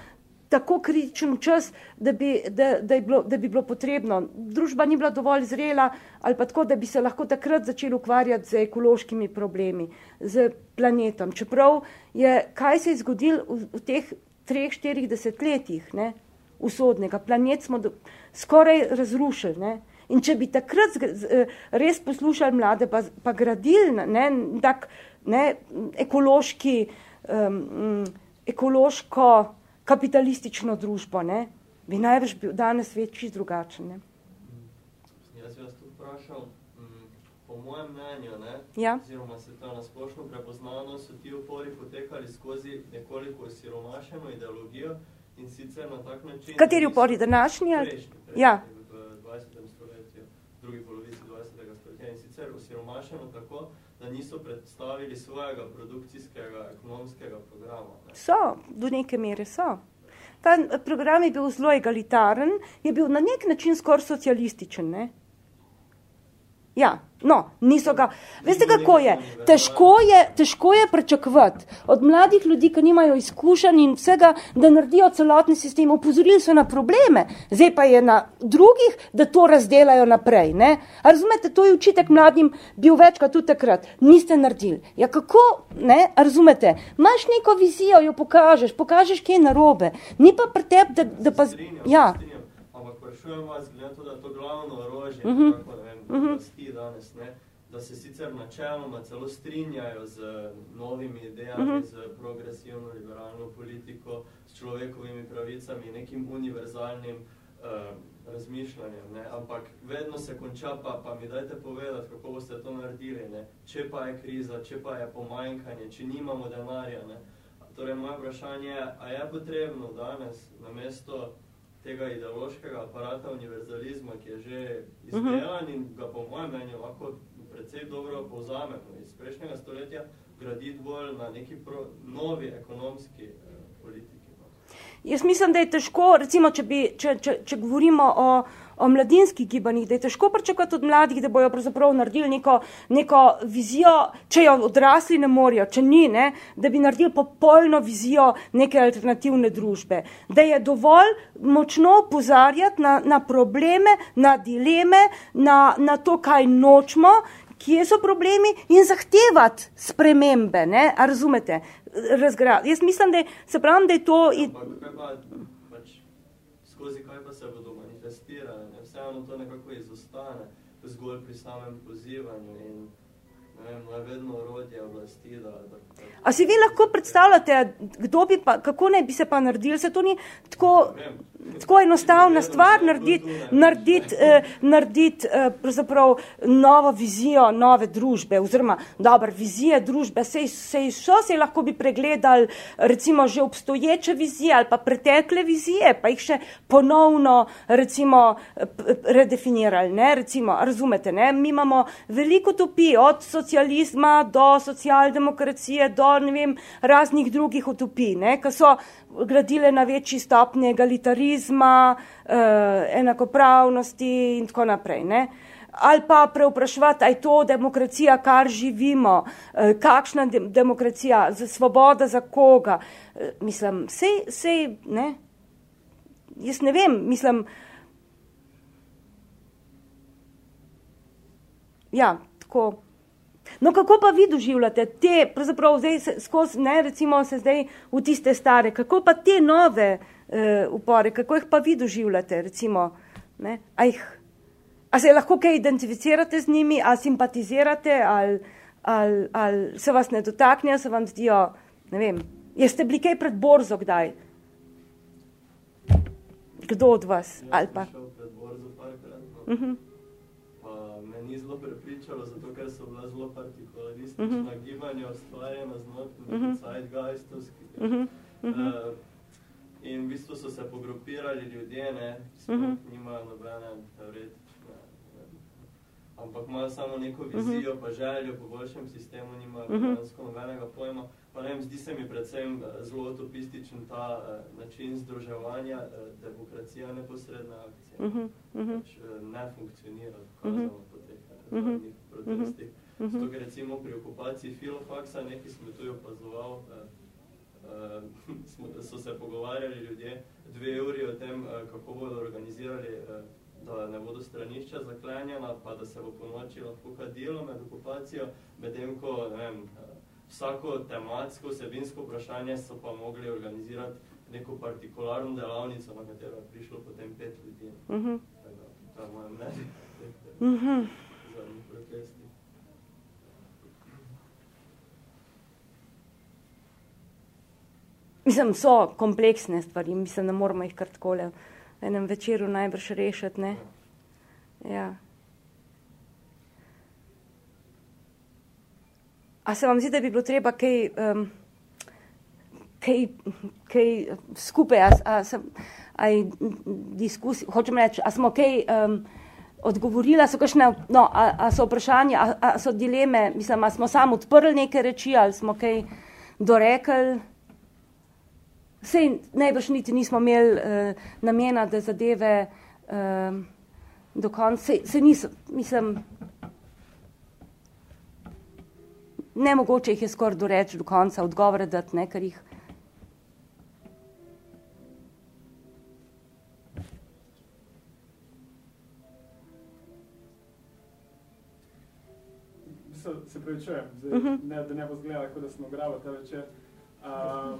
tako kritičen čas, da bi, da, da, bilo, da bi bilo potrebno. Družba ni bila dovolj zrela ali pa tako, da bi se lahko takrat začeli ukvarjati z ekološkimi problemi, z planetom. Čeprav je, kaj se je zgodilo v, v teh treh, štirih desetletjih, ne? Usodnega. Planet smo do, skoraj razrušili. Ne? In če bi takrat eh, res poslušali mlade, pa, pa gradili ne, tak ne, ekološki, um, ekološko kapitalistično družbo, ne, bi največ bil danes večji drugačen. Ne? Jaz bi vas tu vprašal, po mojem mnenju, ne, ja? oziroma se to nasplošno prepoznano, so ti upori potekali skozi nekoliko siromašeno ideologijo, In sicer na tak način... Kateri upori, današnji? Prejšnji, prejšnji, ja. v 20. stoletju, drugi polovici 20. stoletja. In sicer osiromašeno tako, da niso predstavili svojega produkcijskega, ekonomskega programa. Ne? So, do neke mere so. Ta program je bil zelo egalitaren, je bil na nek način skoraj socialističen, ne? Ja, no, niso ga. Veste, kako je? Težko je, težko je pričakovati od mladih ljudi, ki nimajo izkušenj in vsega, da naredijo celotni sistem. Upozorili so na probleme, zdaj pa je na drugih, da to razdelajo naprej. Ne? A razumete, to je učitek mladim bil večkrat tudi takrat. Niste naredili. Ja, kako? Ne? A razumete? Imaš neko vizijo, jo pokažeš, pokažeš, kje je narobe. Ni pa pri tebi, da, da pa... Ja. Ampak vprašujem vas, glede to, da je to glavno orožje, uh -huh. kako, oblasti danes, ne, da se sicer načeloma celo strinjajo z novimi idejami, uh -huh. z progresivno liberalno politiko, s človekovimi pravicami, nekim univerzalnim uh, razmišljanjem, ne, ampak vedno se konča, pa, pa mi dajte povedati, kako boste to naredili, ne, če pa je kriza, če pa je pomanjkanje, če nimamo denarja, ne. Torej, moje vprašanje je, a je potrebno danes na mesto tega ideološkega aparata univerzalizma, ki je že izdelan uh -huh. in ga po mojem mnenju lahko predvsej dobro povzamemo iz prejšnjega stoletja, graditi bolj na neki pro, novi ekonomski eh, politiki. No. Jaz mislim, da je težko, recimo, če, bi, če, če, če govorimo o o mladinskih gibanjih, da je težko pričakovati od mladih, da bojo pravzaprav naredili neko, neko vizijo, če jo odrasli ne morejo, če ni, ne, da bi naredili popolno vizijo neke alternativne družbe. Da je dovolj močno opozarjati na, na probleme, na dileme, na, na to, kaj nočemo, kje so problemi in zahtevati spremembe. Ne, razumete? Razgra. Jaz mislim, da je, se pravim, da je to. Ampak, pač, skozi kaj pa se bodo manifestirali? vseeno to nekako izostane zgolj pri samem pozivanju in oblasti, da, da. A si vi lahko predstavljate, kdo bi pa, kako ne bi se pa naredili, se to ni tako... Tako enostavna stvar narediti, narediti, eh, narediti eh, pravzaprav novo vizijo nove družbe, oziroma dobro, vizije družbe, sej, sej so se lahko bi pregledali recimo že obstoječe vizije ali pa pretekle vizije, pa jih še ponovno recimo redefinirali, ne, recimo, razumete, ne, mi imamo veliko utopij, od socializma do socialdemokracije, do, vem, raznih drugih utopij, ki so gradile na večji stopnji egalitarizma, eh, enakopravnosti in tako naprej. Ne? Ali pa preupraševati, aj to demokracija, kar živimo, eh, kakšna de demokracija, za svoboda za koga. Eh, mislim, sej, sej, ne, jaz ne vem, mislim, ja, tako. No, kako pa vi doživljate te, pravzaprav zdaj skozi, ne, recimo se zdaj v tiste stare, kako pa te nove uh, upore, kako jih pa vi doživljate, recimo, ne, a jih, a se lahko kaj identificirate z njimi, a simpatizirate, ali, ali, ali se vas ne dotaknejo, se vam zdijo, ne vem, jeste bili kaj pred borzo kdaj? Kdo od vas? Ja, ali pa? pred borzo parkrat, no. uh mhm. -huh ni zelo prepričalo, zato ker so bila zelo partikularistična uh mhm. -huh. gibanja ustvarjena znotraj uh -huh. zeitgeistovskih. Uh -huh. uh -huh. uh, in v bistvu so se pogrupirali ljudje, ne, uh -huh. nimajo nobene teoretične, ampak imajo samo neko mhm. vizijo, uh -huh. pa željo po boljšem sistemu, nimajo uh mhm. -huh. nobenega pojma. Pa ne vem, zdi se mi predvsem eh, zelo utopističen ta uh, način združevanja, uh, demokracija neposredna akcija. Uh -huh. Uh -huh. Pač, uh, ne funkcionira, dokazano uh -huh zadnjih mhm. protestih. Uh -huh. Zato, ker recimo pri okupaciji filofaksa, nekaj smo tu opazoval, uh, uh, so se pogovarjali ljudje dve uri o tem, uh, kako bodo organizirali, uh, da ne bodo stranišča zaklenjena, pa da se bo po noči lahko kadilo med okupacijo, medtem ko ne vem, uh, vsako tematsko, vsebinsko vprašanje so pa mogli organizirati neko partikularno delavnico, na katero je prišlo potem pet ljudi. Uh -huh. Tako, to je moje mnenje. Uh -huh protesti. Mislim, so kompleksne stvari, mislim, da moramo jih kar tako v enem večeru najbrž rešiti. Ne? Ja. A se vam zdi, da bi bilo treba kaj, um, kaj, kaj skupaj, a, a, a, a diskusij, hočem reči, a smo kaj um, odgovorila, so kakšne, no, a, a so vprašanja, a, a so dileme, mislim, a smo samo odprli neke reči ali smo kaj dorekli. Sej najbrž niti nismo imeli uh, namena, da zadeve uh, do konca, se, se niso, mislim, nemogoče jih je skoraj doreči do konca, odgovore dati, ne, ker jih se pravičujem, zdaj, uh mhm. -huh. ne, da ne bo zgledala, kot da smo grava ta večer. Uh,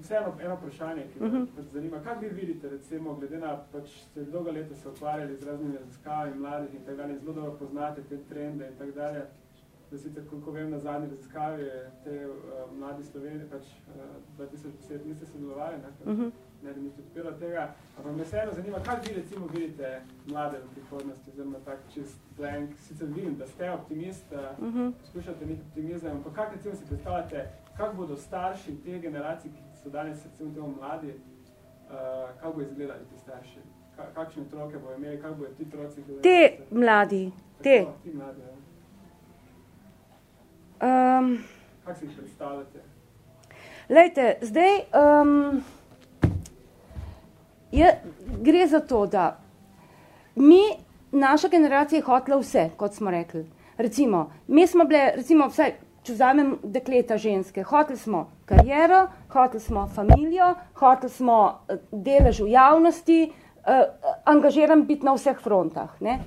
vseeno eno vprašanje, ki me uh mhm. -huh. pač zanima, kako vi vidite, recimo, glede na, pač ste dolgo leta se ukvarjali z raznimi raziskavami mladih in tako dalje, zelo dobro poznate te trende in tako dalje, da sicer, koliko vem, na zadnji raziskavi te uh, mladi Slovenije, pač uh, 2010 niste sodelovali, ne? Uh mhm. -huh ne da niste odpirali tega, ampak me vseeno zanima, kaj vi recimo vidite mlade v prihodnosti, oziroma tak čist slang, sicer vidim, da ste optimist, uh eh, -huh. Mhm. poskušate nek optimizem, ampak kak recimo si predstavljate, kak bodo starši te generacije, ki so danes recimo temo mladi, uh, kako bo izgledali ti starši? kakšne otroke bo imeli, kako bojo ti otroci? Te mladi, te. Tako, ti mladi, ja. Um, Kako si jih predstavljate? Lejte, zdaj um, je, gre za to, da mi, naša generacija je hotela vse, kot smo rekli. Recimo, mi smo bile, recimo, vsaj, če vzamem dekleta ženske, hoteli smo kariero, hoteli smo familijo, hoteli smo eh, delež v javnosti, uh, angažiran biti na vseh frontah. Ne?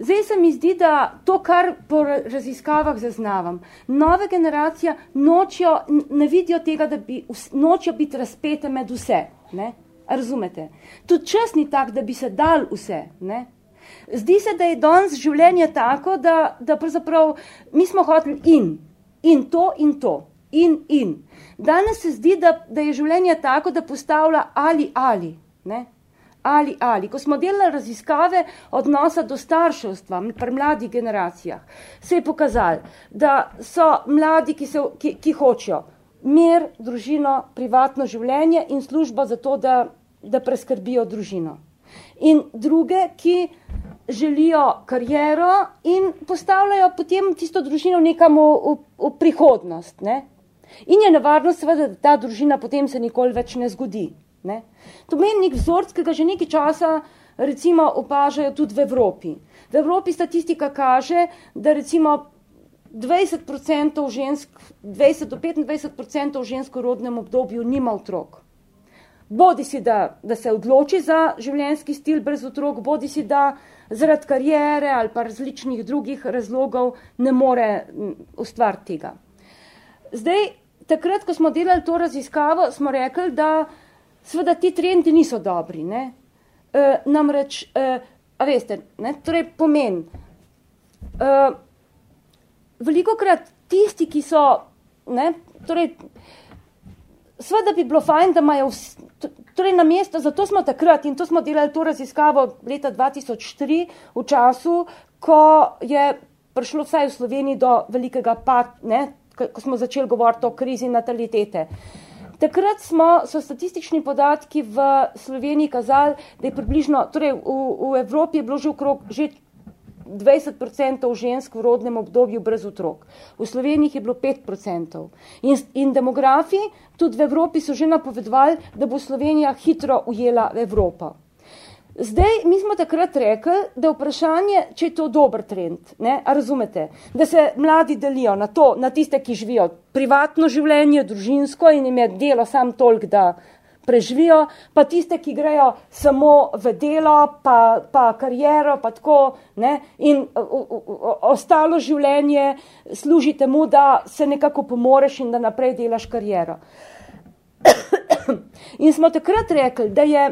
Zdaj se mi zdi, da to, kar po raziskavah zaznavam, nove generacije nočijo, ne vidijo tega, da bi nočijo biti razpete med vse. Ne? Razumete? Tudi čas ni tak, da bi se dal vse. Ne? Zdi se, da je danes življenje tako, da, da pravzaprav mi smo hoteli in, in to in to, in in. Danes se zdi, da, da je življenje tako, da postavlja ali ali. Ne? Ali ali. Ko smo delali raziskave odnosa do starševstva pri mladih generacijah, se je pokazalo, da so mladi, ki, se, ki, ki hočejo mir, družino, privatno življenje in službo za to, da, da preskrbijo družino. In druge, ki želijo kariero in postavljajo potem tisto družino nekam v, v, v prihodnost. Ne? In je nevarno seveda, da ta družina potem se nikoli več ne zgodi. Ne? To meni nek vzorc, ki ga že nekaj časa recimo opažajo tudi v Evropi. V Evropi statistika kaže, da recimo 20% žensk, 20 do 25% žensk v rodnem obdobju nima otrok. Bodi si, da, da se odloči za življenjski stil brez otrok, bodi si, da zaradi karijere ali pa različnih drugih razlogov ne more ustvariti tega. Zdaj, takrat, ko smo delali to raziskavo, smo rekli, da Sveda ti trendi niso dobri, ne? E, namreč, e, a veste, ne? torej pomen. E, veliko krat tisti, ki so, ne? torej, sveda bi bilo fajn, da imajo vsi, torej na mesto, zato smo takrat in to smo delali to raziskavo leta 2003 v času, ko je prišlo vsaj v Sloveniji do velikega pad, ne? ko smo začeli govoriti o krizi natalitete. Uh, Takrat smo, so statistični podatki v Sloveniji kazali, da je približno, torej v, v Evropi je bilo že okrog že 20% žensk v rodnem obdobju brez otrok. V Sloveniji je bilo 5%. In, in demografi tudi v Evropi so že napovedovali, da bo Slovenija hitro ujela Evropo. Zdaj, mi smo takrat rekli, da je vprašanje, če je to dober trend, ne? a razumete, da se mladi delijo na to, na tiste, ki živijo privatno življenje, družinsko in jim je delo sam tolk, da preživijo, pa tiste, ki grejo samo v delo, pa, pa kariero, pa tako, ne? in o, o, ostalo življenje služi temu, da se nekako pomoreš in da naprej delaš kariero. in smo takrat rekli, da je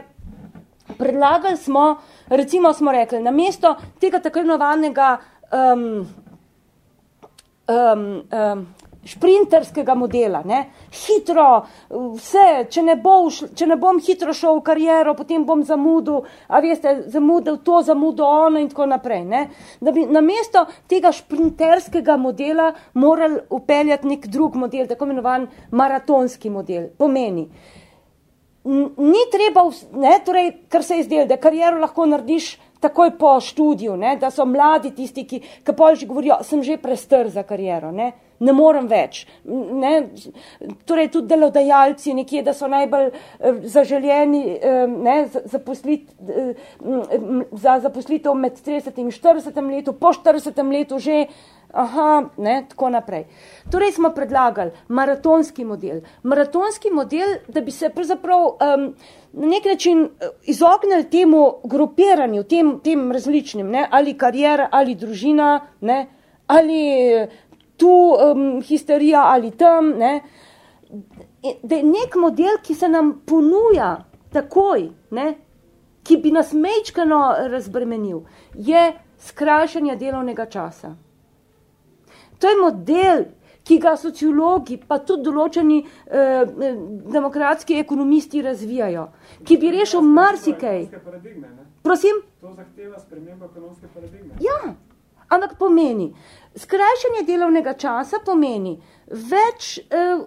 predlagali smo, recimo smo rekli, na mesto tega tako imenovanega um, um, um, šprinterskega modela, ne? hitro, vse, če ne, bo, če ne bom hitro šel v kariero, potem bom zamudil, a veste, zamudil to, zamudil ono in tako naprej. Ne? Da bi na mesto tega šprinterskega modela morali upeljati nek drug model, tako imenovan maratonski model. Pomeni, ni treba, ne, torej, kar se je zdelo, da kariero lahko narediš takoj po študiju, ne, da so mladi tisti, ki, ki že govorijo, sem že prestr za kariero, ne, ne morem več. Ne, torej, tudi delodajalci nekje, da so najbolj eh, zaželjeni eh, ne, zaposlit, eh, za zaposlitev med 30 in 40 letu, po 40 letu že aha, ne, tako naprej. Torej smo predlagali maratonski model. Maratonski model, da bi se pravzaprav um, na nek način izognili temu grupiranju, tem, tem različnim, ne, ali karijera, ali družina, ne, ali tu um, histerija, ali tam, ne, da je nek model, ki se nam ponuja takoj, ne, ki bi nas mečkano razbremenil, je skrajšanje delovnega časa. To je model, ki ga sociologi, pa tudi določeni eh, demokratski ekonomisti razvijajo, ki bi rešil marsikaj. Prosim? To zahteva spremembo ekonomske paradigme. Ja, ampak pomeni, skrajšanje delovnega časa pomeni več, eh,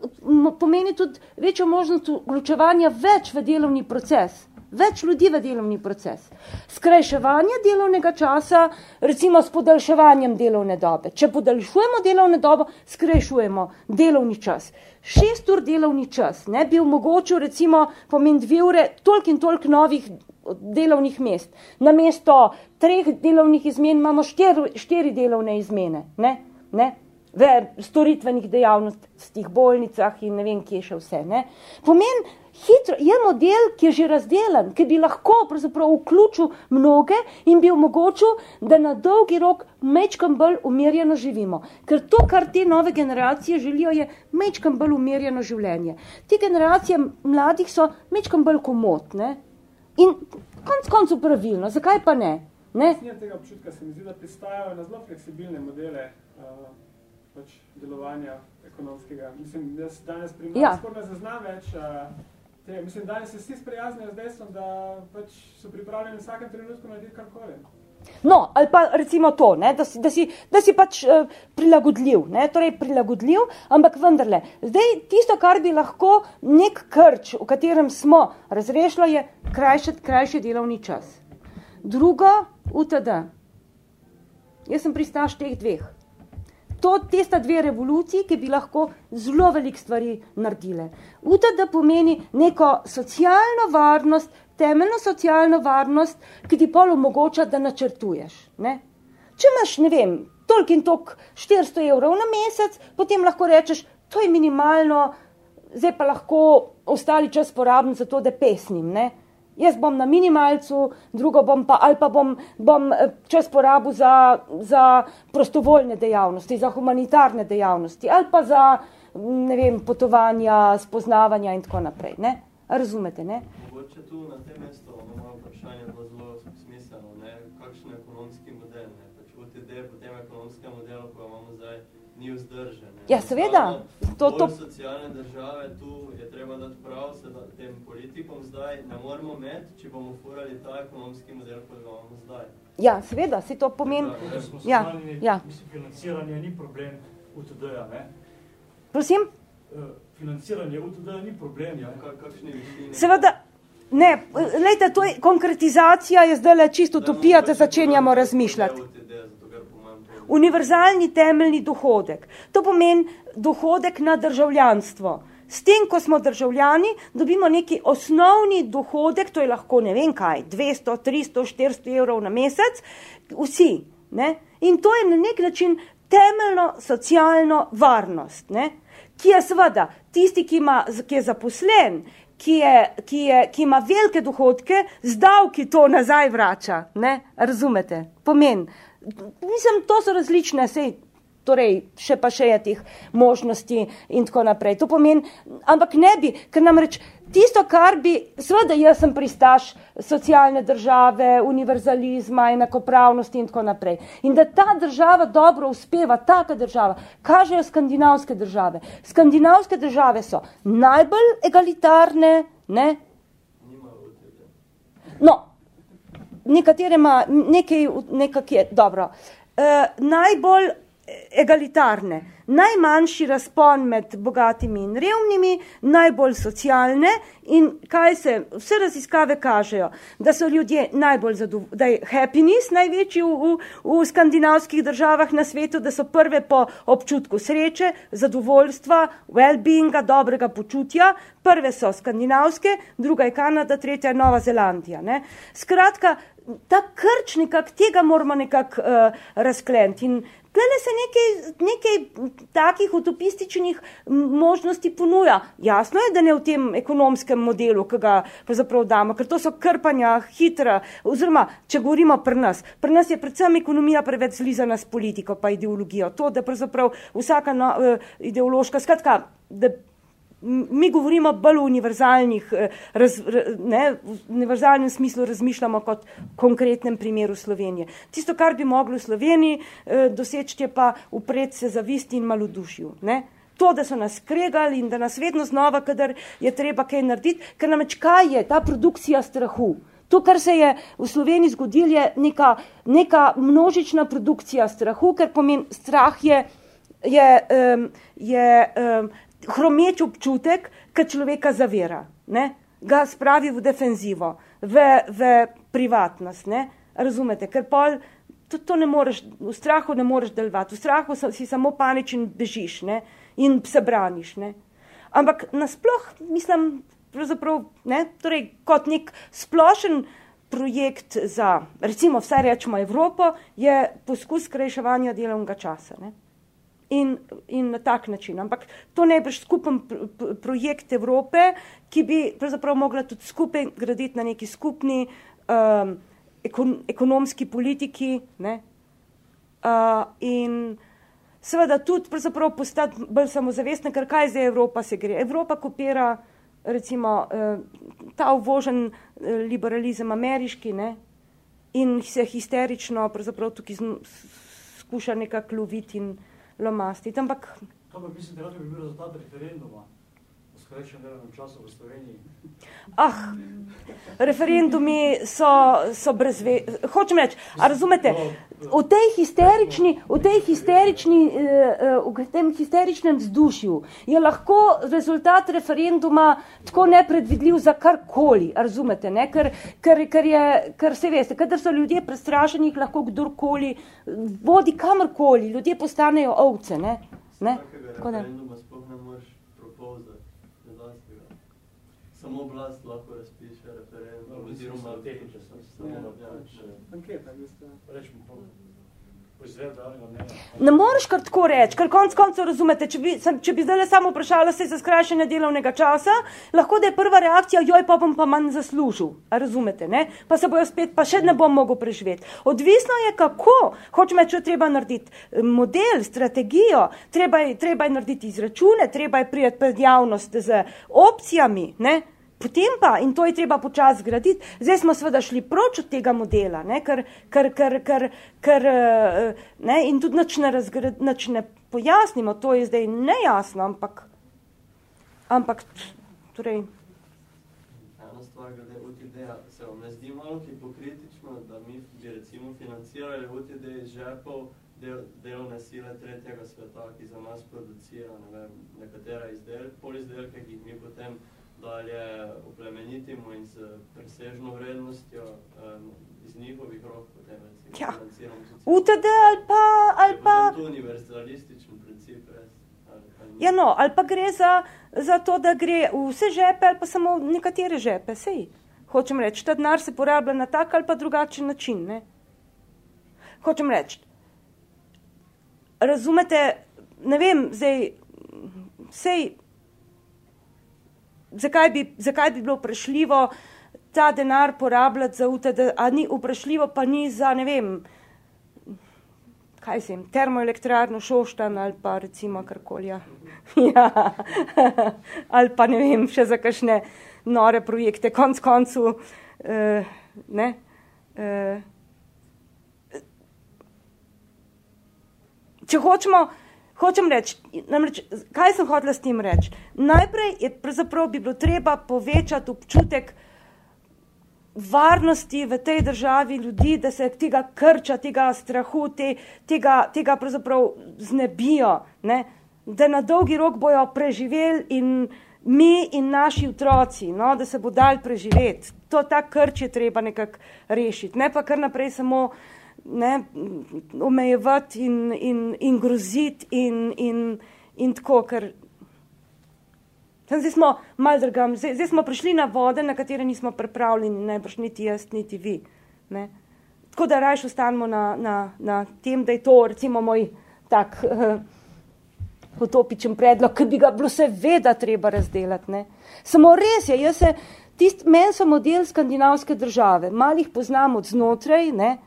pomeni tudi večjo možnost vključevanja več v delovni proces. več ljudi v delovni proces. Skrajševanje delovnega časa, recimo s podaljševanjem delovne dobe. Če podaljšujemo delovne dobo, skrajšujemo delovni čas. Šest ur delovni čas ne, bi omogočil recimo pomen dve ure toliko in toliko novih delovnih mest. Na mesto treh delovnih izmen imamo štiri, štiri delovne izmene. Ne, ne, v storitvenih dejavnostih, bolnicah in ne vem, kje še vse. Ne. Pomen hitro, je model, ki je že razdeljen, ki bi lahko vključil mnoge in bi omogočil, da na dolgi rok mečkam bolj umirjeno živimo. Ker to, kar te nove generacije želijo, je mečkam bolj umirjeno življenje. Te generacije mladih so mečkam bolj komotne in konc koncu pravilno, zakaj pa ne? Ne? tega občutka se mi zdi, da pristajajo na zelo fleksibilne modele uh, pač delovanja ekonomskega. Mislim, da danes pri nas ja. ne zaznam več uh, te, mislim, danes se vsi sprijaznijo z dejstvom, da pač so pripravljeni v vsakem trenutku narediti karkoli. No, ali pa recimo to, ne, da, si, da, si, da si pač uh, prilagodljiv, ne, torej prilagodljiv, ampak vendarle, zdaj tisto, kar bi lahko nek krč, v katerem smo razrešilo, je krajši, krajši delovni čas. Drugo, UTD. Jaz sem pristaš teh dveh to, te sta dve revoluciji, ki bi lahko zelo velik stvari naredile. UTD pomeni neko socialno varnost, temeljno socialno varnost, ki ti pol omogoča, da načrtuješ. Ne? Če imaš, ne vem, toliko in toliko 400 evrov na mesec, potem lahko rečeš, to je minimalno, zdaj pa lahko ostali čas porabim za to, da pesnim. Ne? jaz bom na minimalcu, drugo bom pa, ali pa bom, bom eh, čas porabil za, za prostovoljne dejavnosti, za humanitarne dejavnosti, ali pa za, vem, potovanja, spoznavanja in tako naprej. Ne? Razumete, ne? Mogoče tu na tem mestu imamo vprašanje bilo zelo smiselno, ne? kakšen ekonomski model, ne? Pač UTD po tem ekonomskem modelu, ko imamo zdaj, ni vzdržen. Ja, seveda. To, to... socialne države, tu je treba dati prav se da, tem politikom zdaj, ne moramo imeti, če bomo furali ta ekonomski model, kot ga imamo zdaj. Ja, seveda, se to pomeni. Ja, ja. Mislim, financiranje ni problem UTD-ja, ne? Prosim? Uh, financiranje UTD-ja ni problem, ja. Kak, kakšni višini? Seveda, ne, lejte, to je konkretizacija, je zdaj le čisto utopija, da začenjamo razmišljati. Univerzalni temeljni dohodek. To pomeni dohodek na državljanstvo. S tem, ko smo državljani, dobimo neki osnovni dohodek, to je lahko ne vem kaj, 200, 300, 400 evrov na mesec, vsi. Ne? In to je na nek način temeljno socialno varnost, ne? ki je seveda tisti, ki, ima, ki je zaposlen, ki, je, ki, je, ki ima velike dohodke, z davki to nazaj vrača. Ne? Razumete? Pomen. Mislim, to so različne, sej, torej še pa še je tih možnosti in tako naprej. To pomeni, ampak ne bi, ker nam reč, tisto, kar bi, seveda jaz sem pristaš socialne države, univerzalizma, enakopravnosti in tako naprej. In da ta država dobro uspeva, taka država, kažejo skandinavske države. Skandinavske države so najbolj egalitarne, ne? No, nekatere ima nekaj, nekak je, dobro, uh, najbolj egalitarne, najmanjši razpon med bogatimi in revnimi, najbolj socialne in kaj se, vse raziskave kažejo, da so ljudje najbolj zadovoljni, da je happiness največji v, v, v skandinavskih državah na svetu, da so prve po občutku sreče, zadovoljstva, well-beinga, dobrega počutja, prve so skandinavske, druga je Kanada, tretja je Nova Zelandija. Ne? Skratka, ta krč nekak, tega moramo nekako uh, razklenti in Tlele se nekaj, nekaj takih utopističnih možnosti ponuja. Jasno je, da ne v tem ekonomskem modelu, ki ga pravzaprav damo, ker to so krpanja hitra, oziroma, če govorimo pri nas, pri nas je predvsem ekonomija preveč zlizana s politiko pa ideologijo. To, da pravzaprav vsaka no, uh, ideološka, skratka, da mi govorimo bolj v univerzalnih, eh, raz, ne, v univerzalnem smislu razmišljamo kot konkretnem primeru Slovenije. Tisto, kar bi moglo v Sloveniji eh, doseči, je pa upred se zavisti in malodušju. Ne. To, da so nas kregali in da nas vedno znova, kadar je treba kaj narediti, ker namreč kaj je ta produkcija strahu. To, kar se je v Sloveniji zgodilo, je neka, neka množična produkcija strahu, ker pomeni strah je, je, um, je um, hromeč občutek, ki človeka zavira, ne? ga spravi v defenzivo. v, v privatnost. Ne? Razumete, ker pol to, to ne moreš, v strahu ne moreš delovati, v strahu si samo paničen bežiš ne? in se braniš. Ne? Ampak nasploh, mislim, ne? Torej, kot nek splošen projekt za, recimo, vse rečemo Evropo, je poskus skrajševanja delovnega časa. Ne? In, in na tak način. Ampak to ne bi skupen projekt Evrope, ki bi pravzaprav mogla tudi skupaj graditi na neki skupni um, ekon, ekonomski politiki. Ne? Uh, in seveda tudi pravzaprav postati bolj samozavestna, ker kaj zdaj Evropa se gre. Evropa kopira recimo uh, ta uvožen uh, liberalizem ameriški ne? in se histerično pravzaprav tukaj skuša nekako loviti in lomastiti. Ampak... Kaj pa mislite, da bi bil rezultat referenduma? Skrajšem delovnem času v Sloveniji? Ah, referendumi so, so brez ve... Hočem reči, a razumete, v tej histerični, v tej histerični, eh, v tem histeričnem vzdušju je lahko rezultat referenduma tako nepredvidljiv za karkoli, razumete, ne? Ker, ker, ker, je, ker se veste, kadar so ljudje prestrašeni, lahko kdorkoli vodi kamorkoli, ljudje postanejo ovce, ne? Ne? Tako da samo oblast lahko razpiše referendum, oziroma tehnično samo anketa. Ne moreš kar tako reči, ker konc koncev razumete, če bi, sem, če bi zdaj samo vprašala se za skrajšanje delovnega časa, lahko da je prva reakcija, joj pa bom pa manj zaslužil, a razumete, ne? Pa se bojo spet, pa še ne bom mogel preživeti. Odvisno je kako, hočeme, če treba narediti eh, model, strategijo, treba je, treba je narediti izračune, treba je prijeti pred javnost z opcijami, ne? Potem pa, in to je treba počasi zgraditi, zdaj smo seveda šli proč od tega modela, ne, ker, ker, ker, ker, ker eh, ne, in tudi nič ne, razgrad, nič ne pojasnimo, to je zdaj nejasno, ampak, ampak, torej. Ena stvar, glede UTD-ja, se vam ne zdi malo hipokritično, da mi bi recimo financirali UTD iz žepov del, delovne sile tretjega sveta, ki za nas producira, ne vem, nekatera izdelke, polizdelke, ki jih mi potem dalje oplemenitimo in z presežno vrednostjo um, iz njihovih rok potem recimo ja. financiramo. UTD ali pa... Ali pa... To univerzalističen princip, res. Ali, ali ja, no, ali pa gre za, za to, da gre v vse žepe ali pa samo nekatere žepe, sej. Hočem reči, ta denar se porablja na tak ali pa drugačen način, ne? Hočem reči, razumete, ne vem, zdaj, sej, zakaj bi, zakaj bi bilo vprašljivo ta denar porabljati za UTD, a ni vprašljivo pa ni za, ne vem, kaj se jim, termoelektrarno Šoštan ali pa recimo karkoli. Ja. ja. ali pa ne vem, še za kakšne nore projekte, konc koncu, uh, ne, uh, če hočemo, Hočem reči, namreč, kaj sem hotela s tem reči? Najprej je bi bilo treba povečati občutek varnosti v tej državi ljudi, da se tega krča, tega strahu, te, tega, tega pravzaprav znebijo, ne? da na dolgi rok bojo preživeli in mi in naši otroci, no? da se bo dal preživeti. To ta krč je treba nekako rešiti, ne pa kar naprej samo uh, ne, omejevati in, in, in groziti in, in, in tako, ker zdaj smo mal drgam, zdaj, zdaj smo prišli na vode, na katere nismo pripravljeni, najbrž niti jaz, niti vi. Ne. Tako da rajš ostanemo na, na, na tem, da je to recimo moj tak uh, utopičen predlog, ki bi ga bilo seveda treba razdelati. Ne. Samo res je, jaz se, tist, meni so model skandinavske države, malih poznam od znotraj, ne,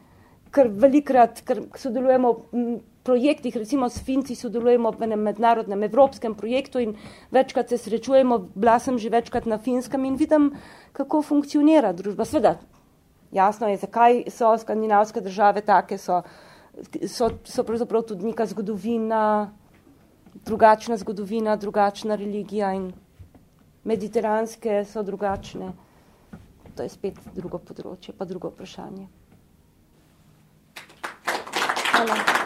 ker velikrat, ker sodelujemo v projektih, recimo s Finci sodelujemo v enem mednarodnem evropskem projektu in večkrat se srečujemo, bila sem že večkrat na Finskem in vidim, kako funkcionira družba. Sveda, jasno je, zakaj so skandinavske države take, so, so, so pravzaprav tudi neka zgodovina, drugačna zgodovina, drugačna religija in mediteranske so drugačne. To je spet drugo področje, pa drugo vprašanje. Inshallah.